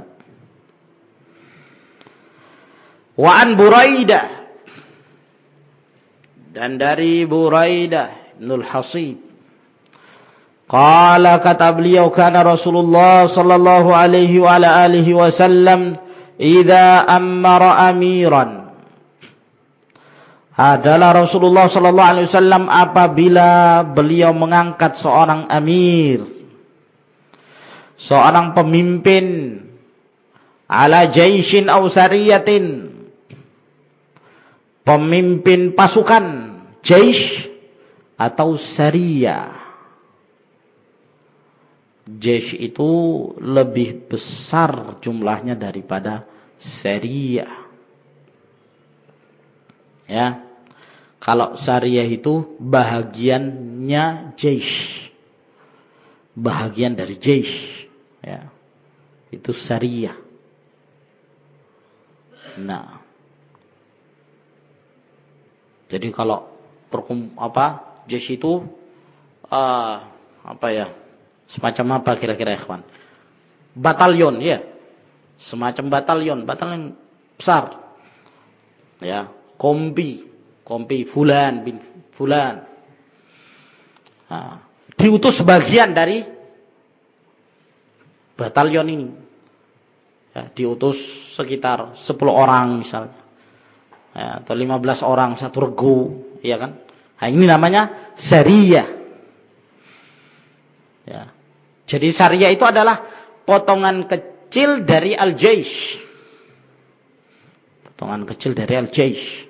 Wa an Buraidah dan dari Buraidah Ibnul Hasib Qala kata beliau kana Rasulullah sallallahu alaihi wa alihi wasallam idza amara amiran adalah Rasulullah sallallahu alaihi wasallam apabila beliau mengangkat seorang amir seorang pemimpin ala jaishin aw sariyatin pemimpin pasukan jaish atau sariyah Jesh itu lebih besar jumlahnya daripada Syariah. Ya. Kalau Syariah itu bahagiannya Jesh. Bahagian dari Jesh. Ya. Itu Syariah. Nah. Jadi kalau perkum apa Jesh itu uh, apa ya? Semacam apa kira-kira ikhwan? Batalion, ya. Semacam batalion, batalion besar. Ya, kompi, kompi fulan bin fulan. Nah, diutus sebagian dari batalion ini. Ya, diutus sekitar 10 orang misalnya. Ya, atau 15 orang satu regu, ya kan? Nah, ini namanya seriyah. Ya. Jadi syariah itu adalah potongan kecil dari al-jaish. Potongan kecil dari al-jaish.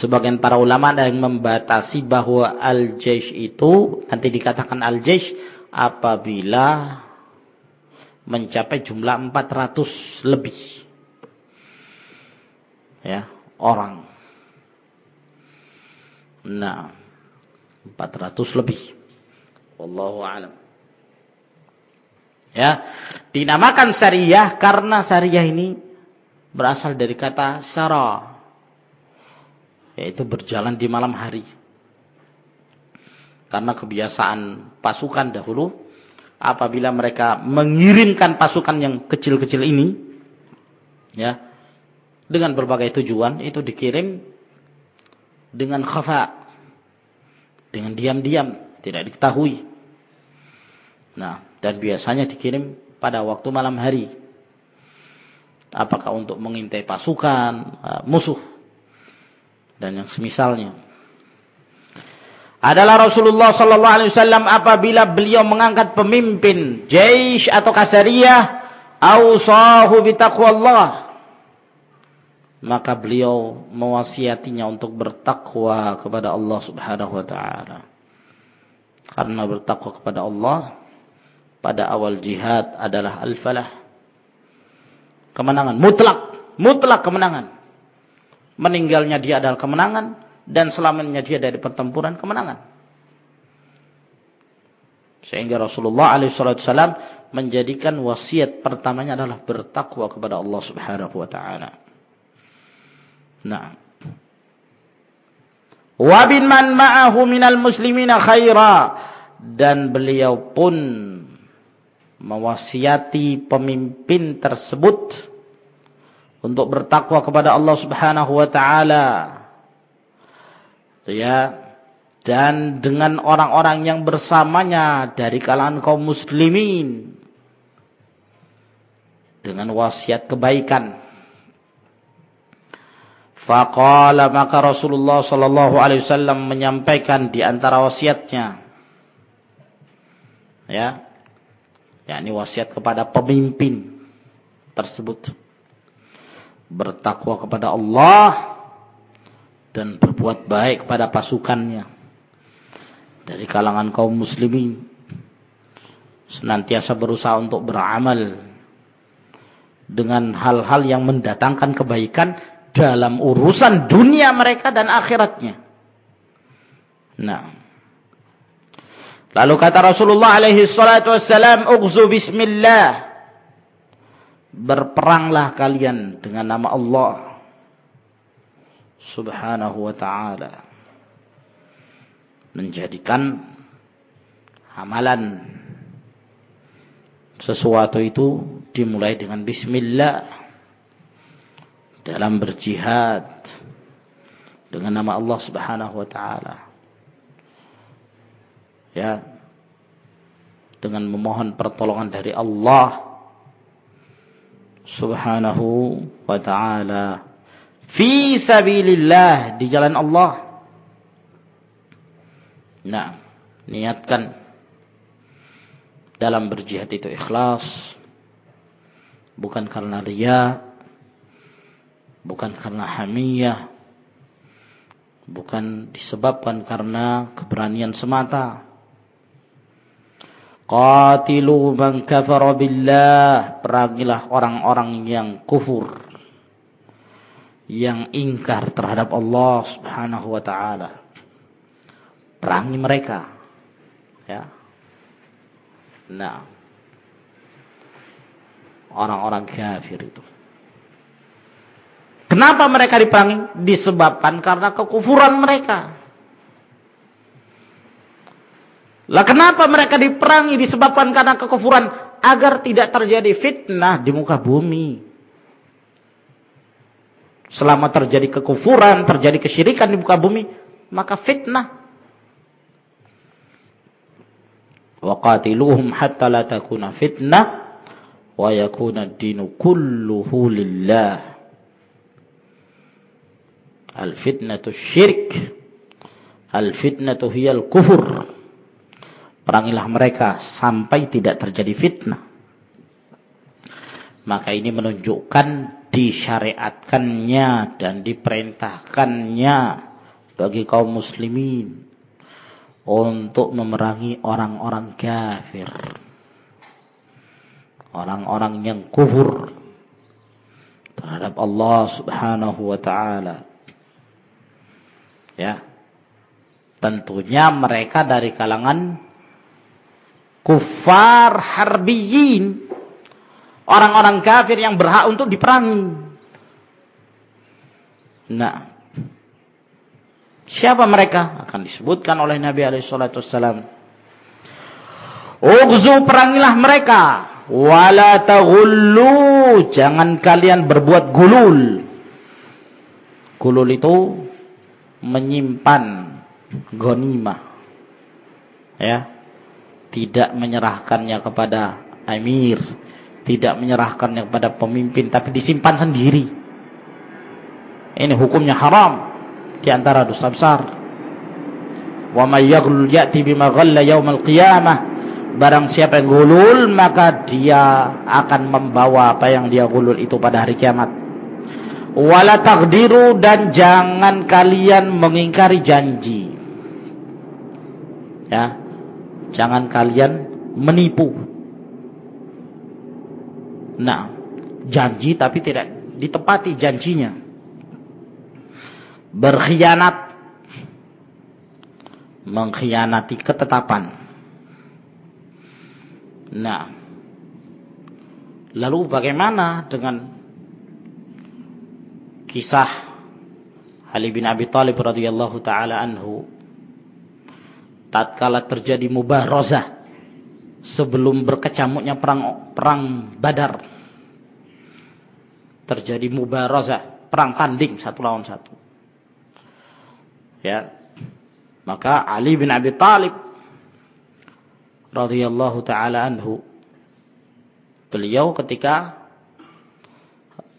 Sebagian para ulama ada yang membatasi bahwa al-jaish itu nanti dikatakan al-jaish apabila mencapai jumlah 400 lebih. Ya, orang. Nah, 400 lebih. Wallahu alam. Ya, dinamakan syariah karena syariah ini berasal dari kata syara yaitu berjalan di malam hari. Karena kebiasaan pasukan dahulu apabila mereka mengirimkan pasukan yang kecil-kecil ini ya dengan berbagai tujuan itu dikirim dengan khafa dengan diam-diam tidak diketahui Nah, dan biasanya dikirim pada waktu malam hari. Apakah untuk mengintai pasukan, uh, musuh, dan yang semisalnya. Adalah Rasulullah Sallallahu Alaihi Wasallam apabila beliau mengangkat pemimpin jaish atau kasariyah, ausahu bitaqwallah. Maka beliau mewasiatinya untuk bertakwa kepada Allah Subhanahu wa taala. Karena bertakwa kepada Allah pada awal jihad adalah al-falah. Kemenangan mutlak, mutlak kemenangan. Meninggalnya dia adalah kemenangan dan selamanya dia dari pertempuran kemenangan. Sehingga Rasulullah alaihissalam menjadikan wasiat pertamanya adalah bertakwa kepada Allah Subhanahu wa taala. Nah. Wa bin man ma'ahu minal muslimina khaira dan beliau pun mewasiati pemimpin tersebut untuk bertakwa kepada Allah Subhanahu wa taala. Ya, dan dengan orang-orang yang bersamanya dari kalangan kaum muslimin dengan wasiat kebaikan. Faqala maka Rasulullah sallallahu alaihi wasallam menyampaikan di antara wasiatnya. Ya, yakni wasiat kepada pemimpin tersebut bertakwa kepada Allah dan berbuat baik pada pasukannya dari kalangan kaum muslimin senantiasa berusaha untuk beramal dengan hal-hal yang mendatangkan kebaikan dalam urusan dunia mereka dan akhiratnya. Nah, Lalu kata Rasulullah alaihi salatu wassalam, "Ughzu bismillah." Berperanglah kalian dengan nama Allah subhanahu wa ta'ala. Menjadikan amalan sesuatu itu dimulai dengan bismillah. Dalam berjihad dengan nama Allah subhanahu wa ta'ala. Ya. Dengan memohon pertolongan dari Allah subhanahu wa ta'ala. Fi sabilillah di jalan Allah. Nah niatkan dalam berjihad itu ikhlas. Bukan karena ria bukan karena hamiyah bukan disebabkan karena keberanian semata Qatilu man kafara billah. Perangilah orang-orang yang kufur. Yang ingkar terhadap Allah subhanahu wa ta'ala. Perangi mereka. Ya. Nah. Orang-orang kafir itu. Kenapa mereka diperangi? Disebabkan karena kekufuran mereka. Lah kenapa mereka diperangi disebabkan karena kekufuran agar tidak terjadi fitnah di muka bumi. Selama terjadi kekufuran, terjadi kesyirikan di muka bumi, maka fitnah. Waqatiluhum hatta la takuna fitnah wa yakuna ad-dinu kulluhu lillah. Al-fitnatu syirk. Al-fitnatu hiya al-kufur. Perangilah mereka sampai tidak terjadi fitnah. Maka ini menunjukkan disyariatkannya dan diperintahkannya bagi kaum muslimin untuk memerangi orang-orang kafir. Orang-orang yang kufur terhadap Allah Subhanahu wa taala. Ya. Tentunya mereka dari kalangan kufar harbiyin. Orang-orang kafir yang berhak untuk diperangi. Nah. Siapa mereka? Akan disebutkan oleh Nabi Alaihissalam. Ugzu perangilah mereka. Wala taghullu. Jangan kalian berbuat gulul. Gulul itu menyimpan gonimah. Ya tidak menyerahkannya kepada emir, tidak menyerahkannya kepada pemimpin, tapi disimpan sendiri. Ini hukumnya haram di antara dosa besar. Wa may yaghlul ya'ti bima ghalla yaumal qiyamah. Barang siapa yang gulul maka dia akan membawa apa yang dia gulul itu pada hari kiamat. Wala takdiru dan jangan kalian mengingkari janji. Ya, Jangan kalian menipu. Nah, janji tapi tidak ditepati janjinya. Berkhianat. Mengkhianati ketetapan. Nah, lalu bagaimana dengan kisah Ali bin Abi Thalib radhiyallahu taala anhu tatkala terjadi mubarazah sebelum berkecamuknya perang perang Badar terjadi mubarazah perang tanding satu lawan satu. Ya. Maka Ali bin Abi Thalib radhiyallahu taala anhu beliau ketika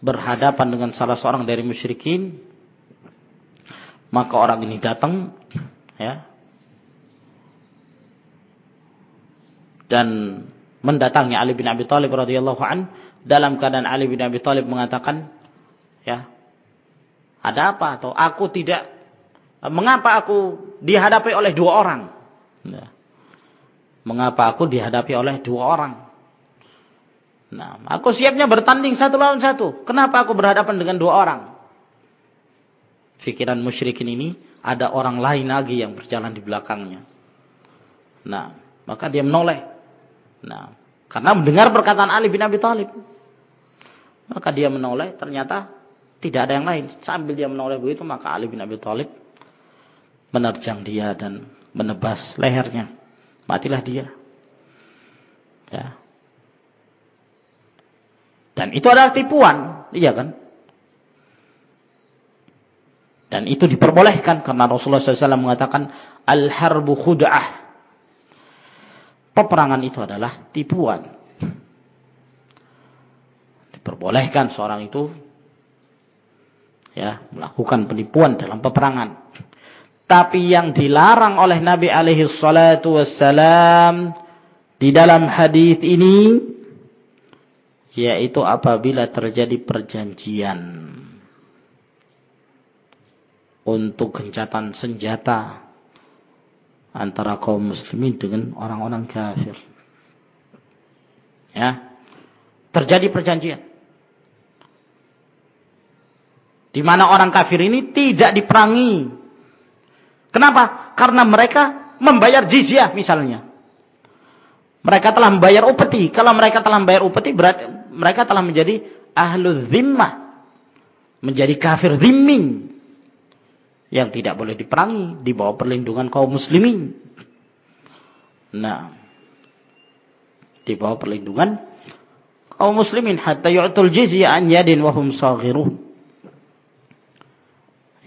berhadapan dengan salah seorang dari musyrikin maka orang ini datang ya dan mendatangi Ali bin Abi Thalib radhiyallahu an dalam keadaan Ali bin Abi Thalib mengatakan ya ada apa atau aku tidak mengapa aku dihadapi oleh dua orang? Ya. mengapa aku dihadapi oleh dua orang? Nah aku siapnya bertanding satu lawan satu. Kenapa aku berhadapan dengan dua orang? Pikiran musyrikin ini ada orang lain lagi yang berjalan di belakangnya. Nah maka dia menoleh Nah, karena mendengar perkataan Ali bin Abi Thalib. Maka dia menoleh, ternyata tidak ada yang lain. Sambil dia menoleh begitu, maka Ali bin Abi Thalib menerjang dia dan menebas lehernya. Matilah dia. Ya. Dan itu adalah tipuan, iya kan? Dan itu diperbolehkan karena Rasulullah SAW mengatakan al-harbu khud'ah. Peperangan itu adalah tipuan. Diperbolehkan seorang itu ya melakukan penipuan dalam peperangan. Tapi yang dilarang oleh Nabi alaihi salatu wassalam di dalam hadis ini yaitu apabila terjadi perjanjian untuk gencatan senjata antara kaum muslimin dengan orang-orang kafir. Ya. Terjadi perjanjian. Di mana orang kafir ini tidak diperangi. Kenapa? Karena mereka membayar jizyah misalnya. Mereka telah membayar upeti. Kalau mereka telah membayar upeti berarti mereka telah menjadi ahlu zimmah. Menjadi kafir zimming yang tidak boleh diperangi di bawah perlindungan kaum muslimin. Nah, di bawah perlindungan kaum muslimin hatta yu'tul jizya an yadin wa hum saghirun.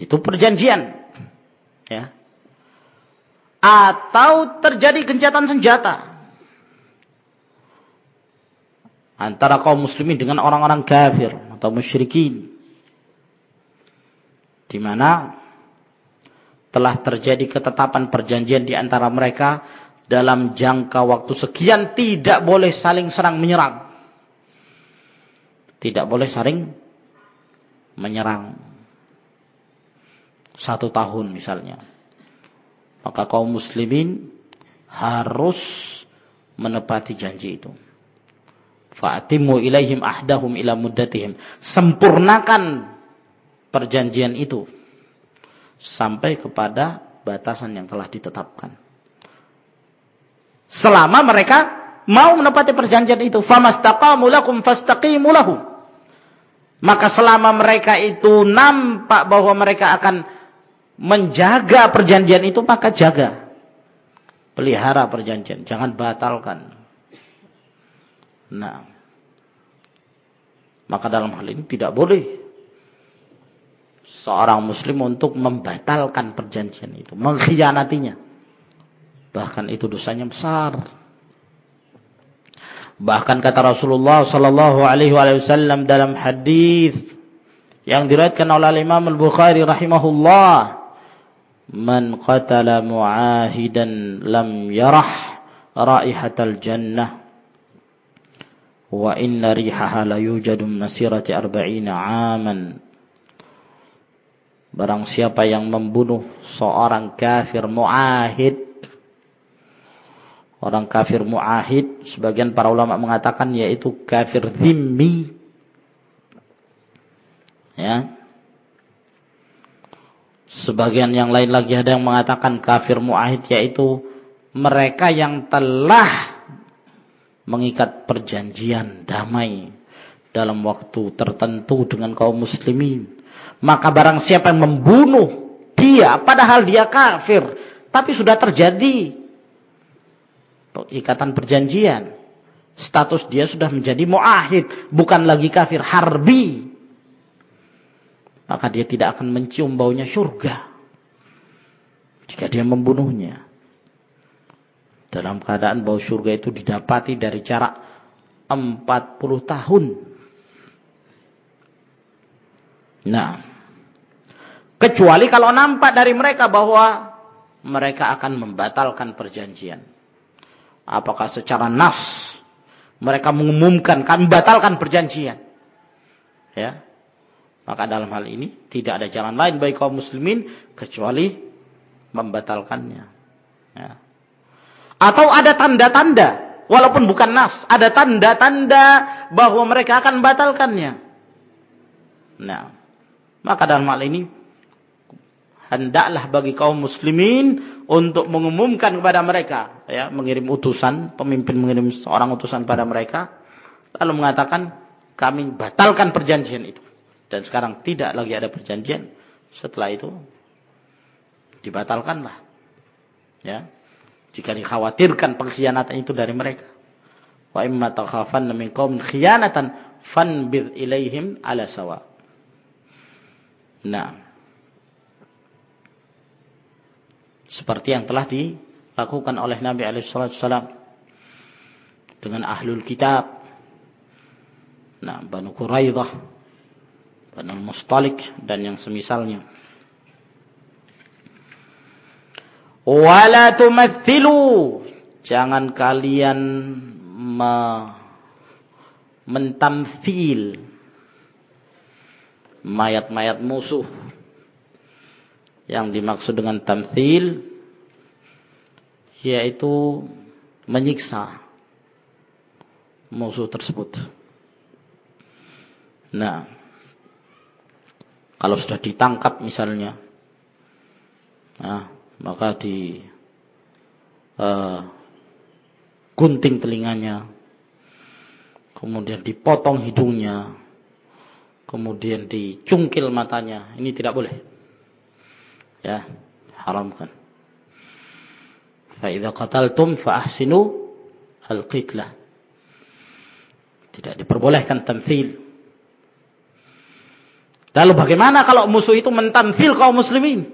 Itu perjanjian. Ya. Atau terjadi gencatan senjata antara kaum muslimin dengan orang-orang kafir atau musyrikin. Di mana telah terjadi ketetapan perjanjian di antara mereka dalam jangka waktu sekian tidak boleh saling serang menyerang. Tidak boleh saling menyerang. Satu tahun misalnya. Maka kaum muslimin harus menepati janji itu. Fa'atimu ilaihim ahdahum ila muddatihim. Sempurnakan perjanjian itu sampai kepada batasan yang telah ditetapkan. Selama mereka mau menepati perjanjian itu, famastaqamu lakum fastaqimu lahum. Maka selama mereka itu nampak bahwa mereka akan menjaga perjanjian itu, maka jaga. Pelihara perjanjian, jangan batalkan. Nah, maka dalam hal ini tidak boleh seorang muslim untuk membatalkan perjanjian itu, mengkhianatinya. Bahkan itu dosanya besar. Bahkan kata Rasulullah sallallahu alaihi wasallam dalam hadis yang diriwayatkan oleh Imam Al-Bukhari rahimahullah, "Man qatala mu'ahidan lam yarah raihatal jannah." wa inna rihaha la yujadu masirati arba'ina aman Barang siapa yang membunuh seorang kafir mu'ahid. Orang kafir mu'ahid. Sebagian para ulama mengatakan yaitu kafir zimmi. Ya. Sebagian yang lain lagi ada yang mengatakan kafir mu'ahid yaitu mereka yang telah mengikat perjanjian damai dalam waktu tertentu dengan kaum muslimin maka barang siapa yang membunuh dia padahal dia kafir. Tapi sudah terjadi ikatan perjanjian. Status dia sudah menjadi mu'ahid. Bukan lagi kafir harbi. Maka dia tidak akan mencium baunya surga. Jika dia membunuhnya. Dalam keadaan bau surga itu didapati dari jarak 40 tahun. Nah, kecuali kalau nampak dari mereka bahwa mereka akan membatalkan perjanjian. Apakah secara nas mereka mengumumkan kami batalkan perjanjian. Ya. Maka dalam hal ini tidak ada jalan lain bagi kaum muslimin kecuali membatalkannya. Ya. Atau ada tanda-tanda walaupun bukan nas, ada tanda-tanda bahwa mereka akan membatalkannya. Nah, maka dalam hal ini hendaklah bagi kaum muslimin untuk mengumumkan kepada mereka ya mengirim utusan pemimpin mengirim seorang utusan pada mereka lalu mengatakan kami batalkan perjanjian itu. Dan sekarang tidak lagi ada perjanjian. Setelah itu dibatalkanlah. Ya. Jika dikhawatirkan pengkhianatan itu dari mereka. Wa imma takhafanna min qaumin khiyanatan fanbir ilaihim ala sawa. Nah. Seperti yang telah dilakukan oleh Nabi alaihi wasallam dengan ahlul kitab. Nah, Banu Quraidah, Banu Mustalik dan yang semisalnya. Wala tumathilu. Jangan kalian me mentamfil mayat-mayat musuh. Yang dimaksud dengan tamthil yaitu menyiksa musuh tersebut. Nah, kalau sudah ditangkap misalnya, nah, maka di uh, gunting telinganya, kemudian dipotong hidungnya, kemudian dicungkil matanya. Ini tidak boleh. Ya, haramkan. Fa idza qataltum fa ahsinu al-qitlah. Tidak diperbolehkan tamfil. Lalu bagaimana kalau musuh itu mentamfil kaum muslimin?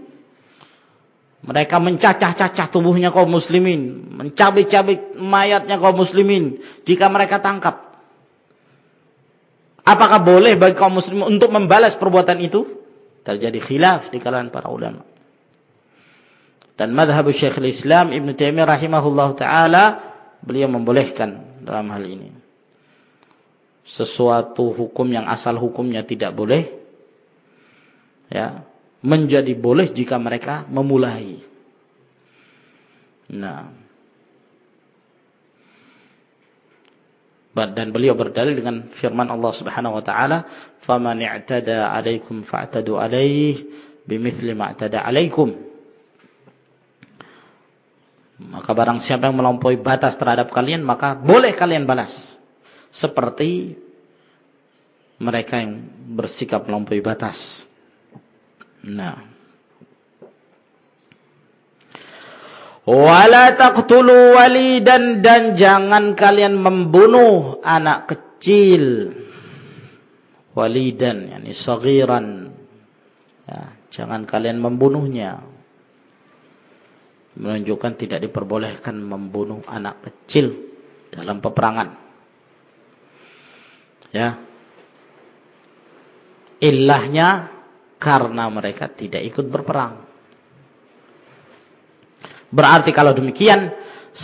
Mereka mencacah-cacah tubuhnya kaum muslimin. Mencabik-cabik mayatnya kaum muslimin. Jika mereka tangkap. Apakah boleh bagi kaum muslimin untuk membalas perbuatan itu? Terjadi khilaf di kalangan para ulama. Dan madhab Syekhul Islam Ibn Taimiyah rahimahullah ta'ala. Beliau membolehkan dalam hal ini sesuatu hukum yang asal hukumnya tidak boleh ya menjadi boleh jika mereka memulai nah dan beliau berdalil dengan firman Allah Subhanahu wa taala faman i'tada 'alaikum fa'tadu 'alaihi bimithli ma 'alaikum maka barang siapa yang melampaui batas terhadap kalian maka boleh kalian balas seperti mereka yang bersikap melampaui batas. Nah. Wala taqtulu walidan dan jangan kalian membunuh anak kecil. Walidan yakni saghiran. Ya, jangan kalian membunuhnya. Menunjukkan tidak diperbolehkan membunuh anak kecil dalam peperangan. Ya. Ilahnya karena mereka tidak ikut berperang. Berarti kalau demikian,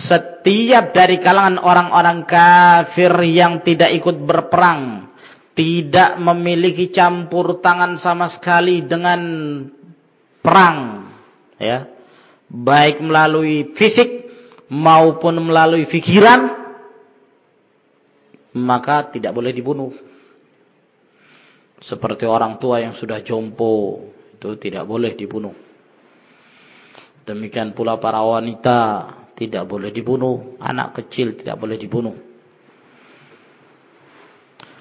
setiap dari kalangan orang-orang kafir yang tidak ikut berperang, tidak memiliki campur tangan sama sekali dengan perang, ya, baik melalui fisik maupun melalui pikiran, maka tidak boleh dibunuh. Seperti orang tua yang sudah jompo, itu tidak boleh dibunuh. Demikian pula para wanita tidak boleh dibunuh, anak kecil tidak boleh dibunuh.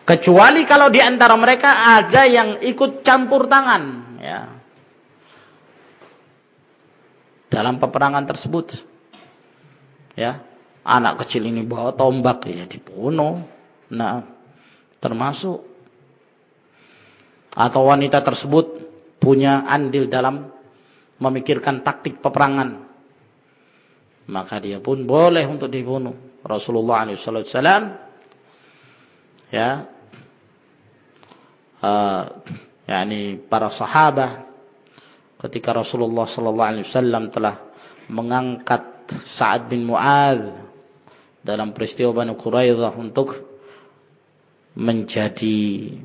Kecuali kalau di antara mereka ada yang ikut campur tangan, ya. Dalam peperangan tersebut. Ya. Anak kecil ini bawa tombak ya dibunuh. Nah, termasuk atau wanita tersebut punya andil dalam memikirkan taktik peperangan maka dia pun boleh untuk dibunuh. Rasulullah SAW ya uh, yakni para sahabat ketika Rasulullah SAW telah mengangkat Sa'ad bin Mu'adz dalam peristiwa Banu Quraidah untuk menjadi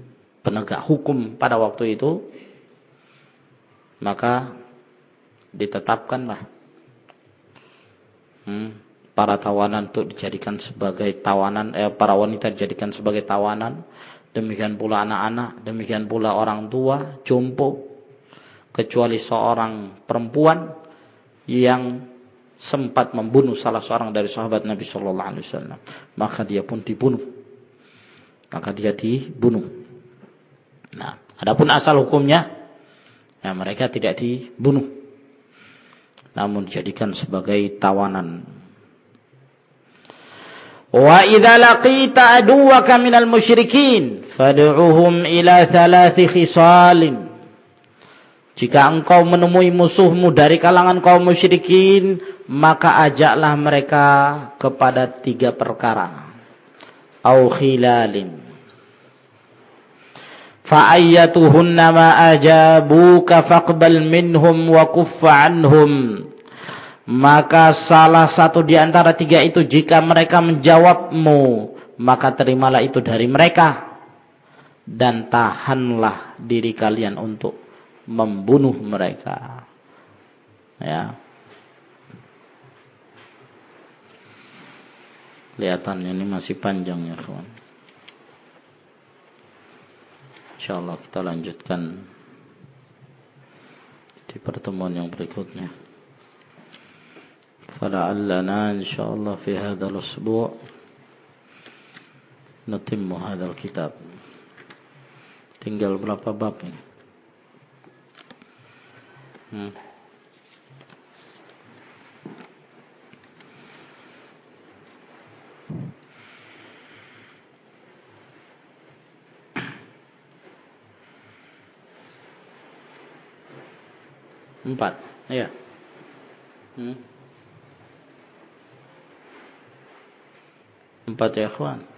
penegak hukum pada waktu itu maka ditetapkanlah hmm, para tawanan untuk dijadikan sebagai tawanan eh, para wanita dijadikan sebagai tawanan. Demikian pula anak-anak demikian pula orang tua jompo. Kecuali seorang perempuan yang sempat membunuh salah seorang dari sahabat Nabi Shallallahu Alaihi Wasallam. Maka dia pun dibunuh. Maka dia dibunuh. Nah, adapun asal hukumnya, ya mereka tidak dibunuh, namun dijadikan sebagai tawanan. Wa idza laqita aduwaka minal musyrikin fad'uhum ila thalathi khisalin. Jika engkau menemui musuhmu dari kalangan kaum musyrikin, maka ajaklah mereka kepada tiga perkara. Au khilalin. Fa'ayyatuhunna ma ajabuka faqbal minhum wa kuffa anhum. Maka salah satu di antara tiga itu jika mereka menjawabmu, maka terimalah itu dari mereka. Dan tahanlah diri kalian untuk membunuh mereka. Ya. Kelihatannya ini masih panjang ya kawan InsyaAllah kita lanjutkan di pertemuan yang berikutnya. فلعلنا إن شاء الله في هذا الأسبوع نتم هذا الكتاب tinggal berapa bab ini Hmm. Empat, ya. Hmm. Empat ya, kawan.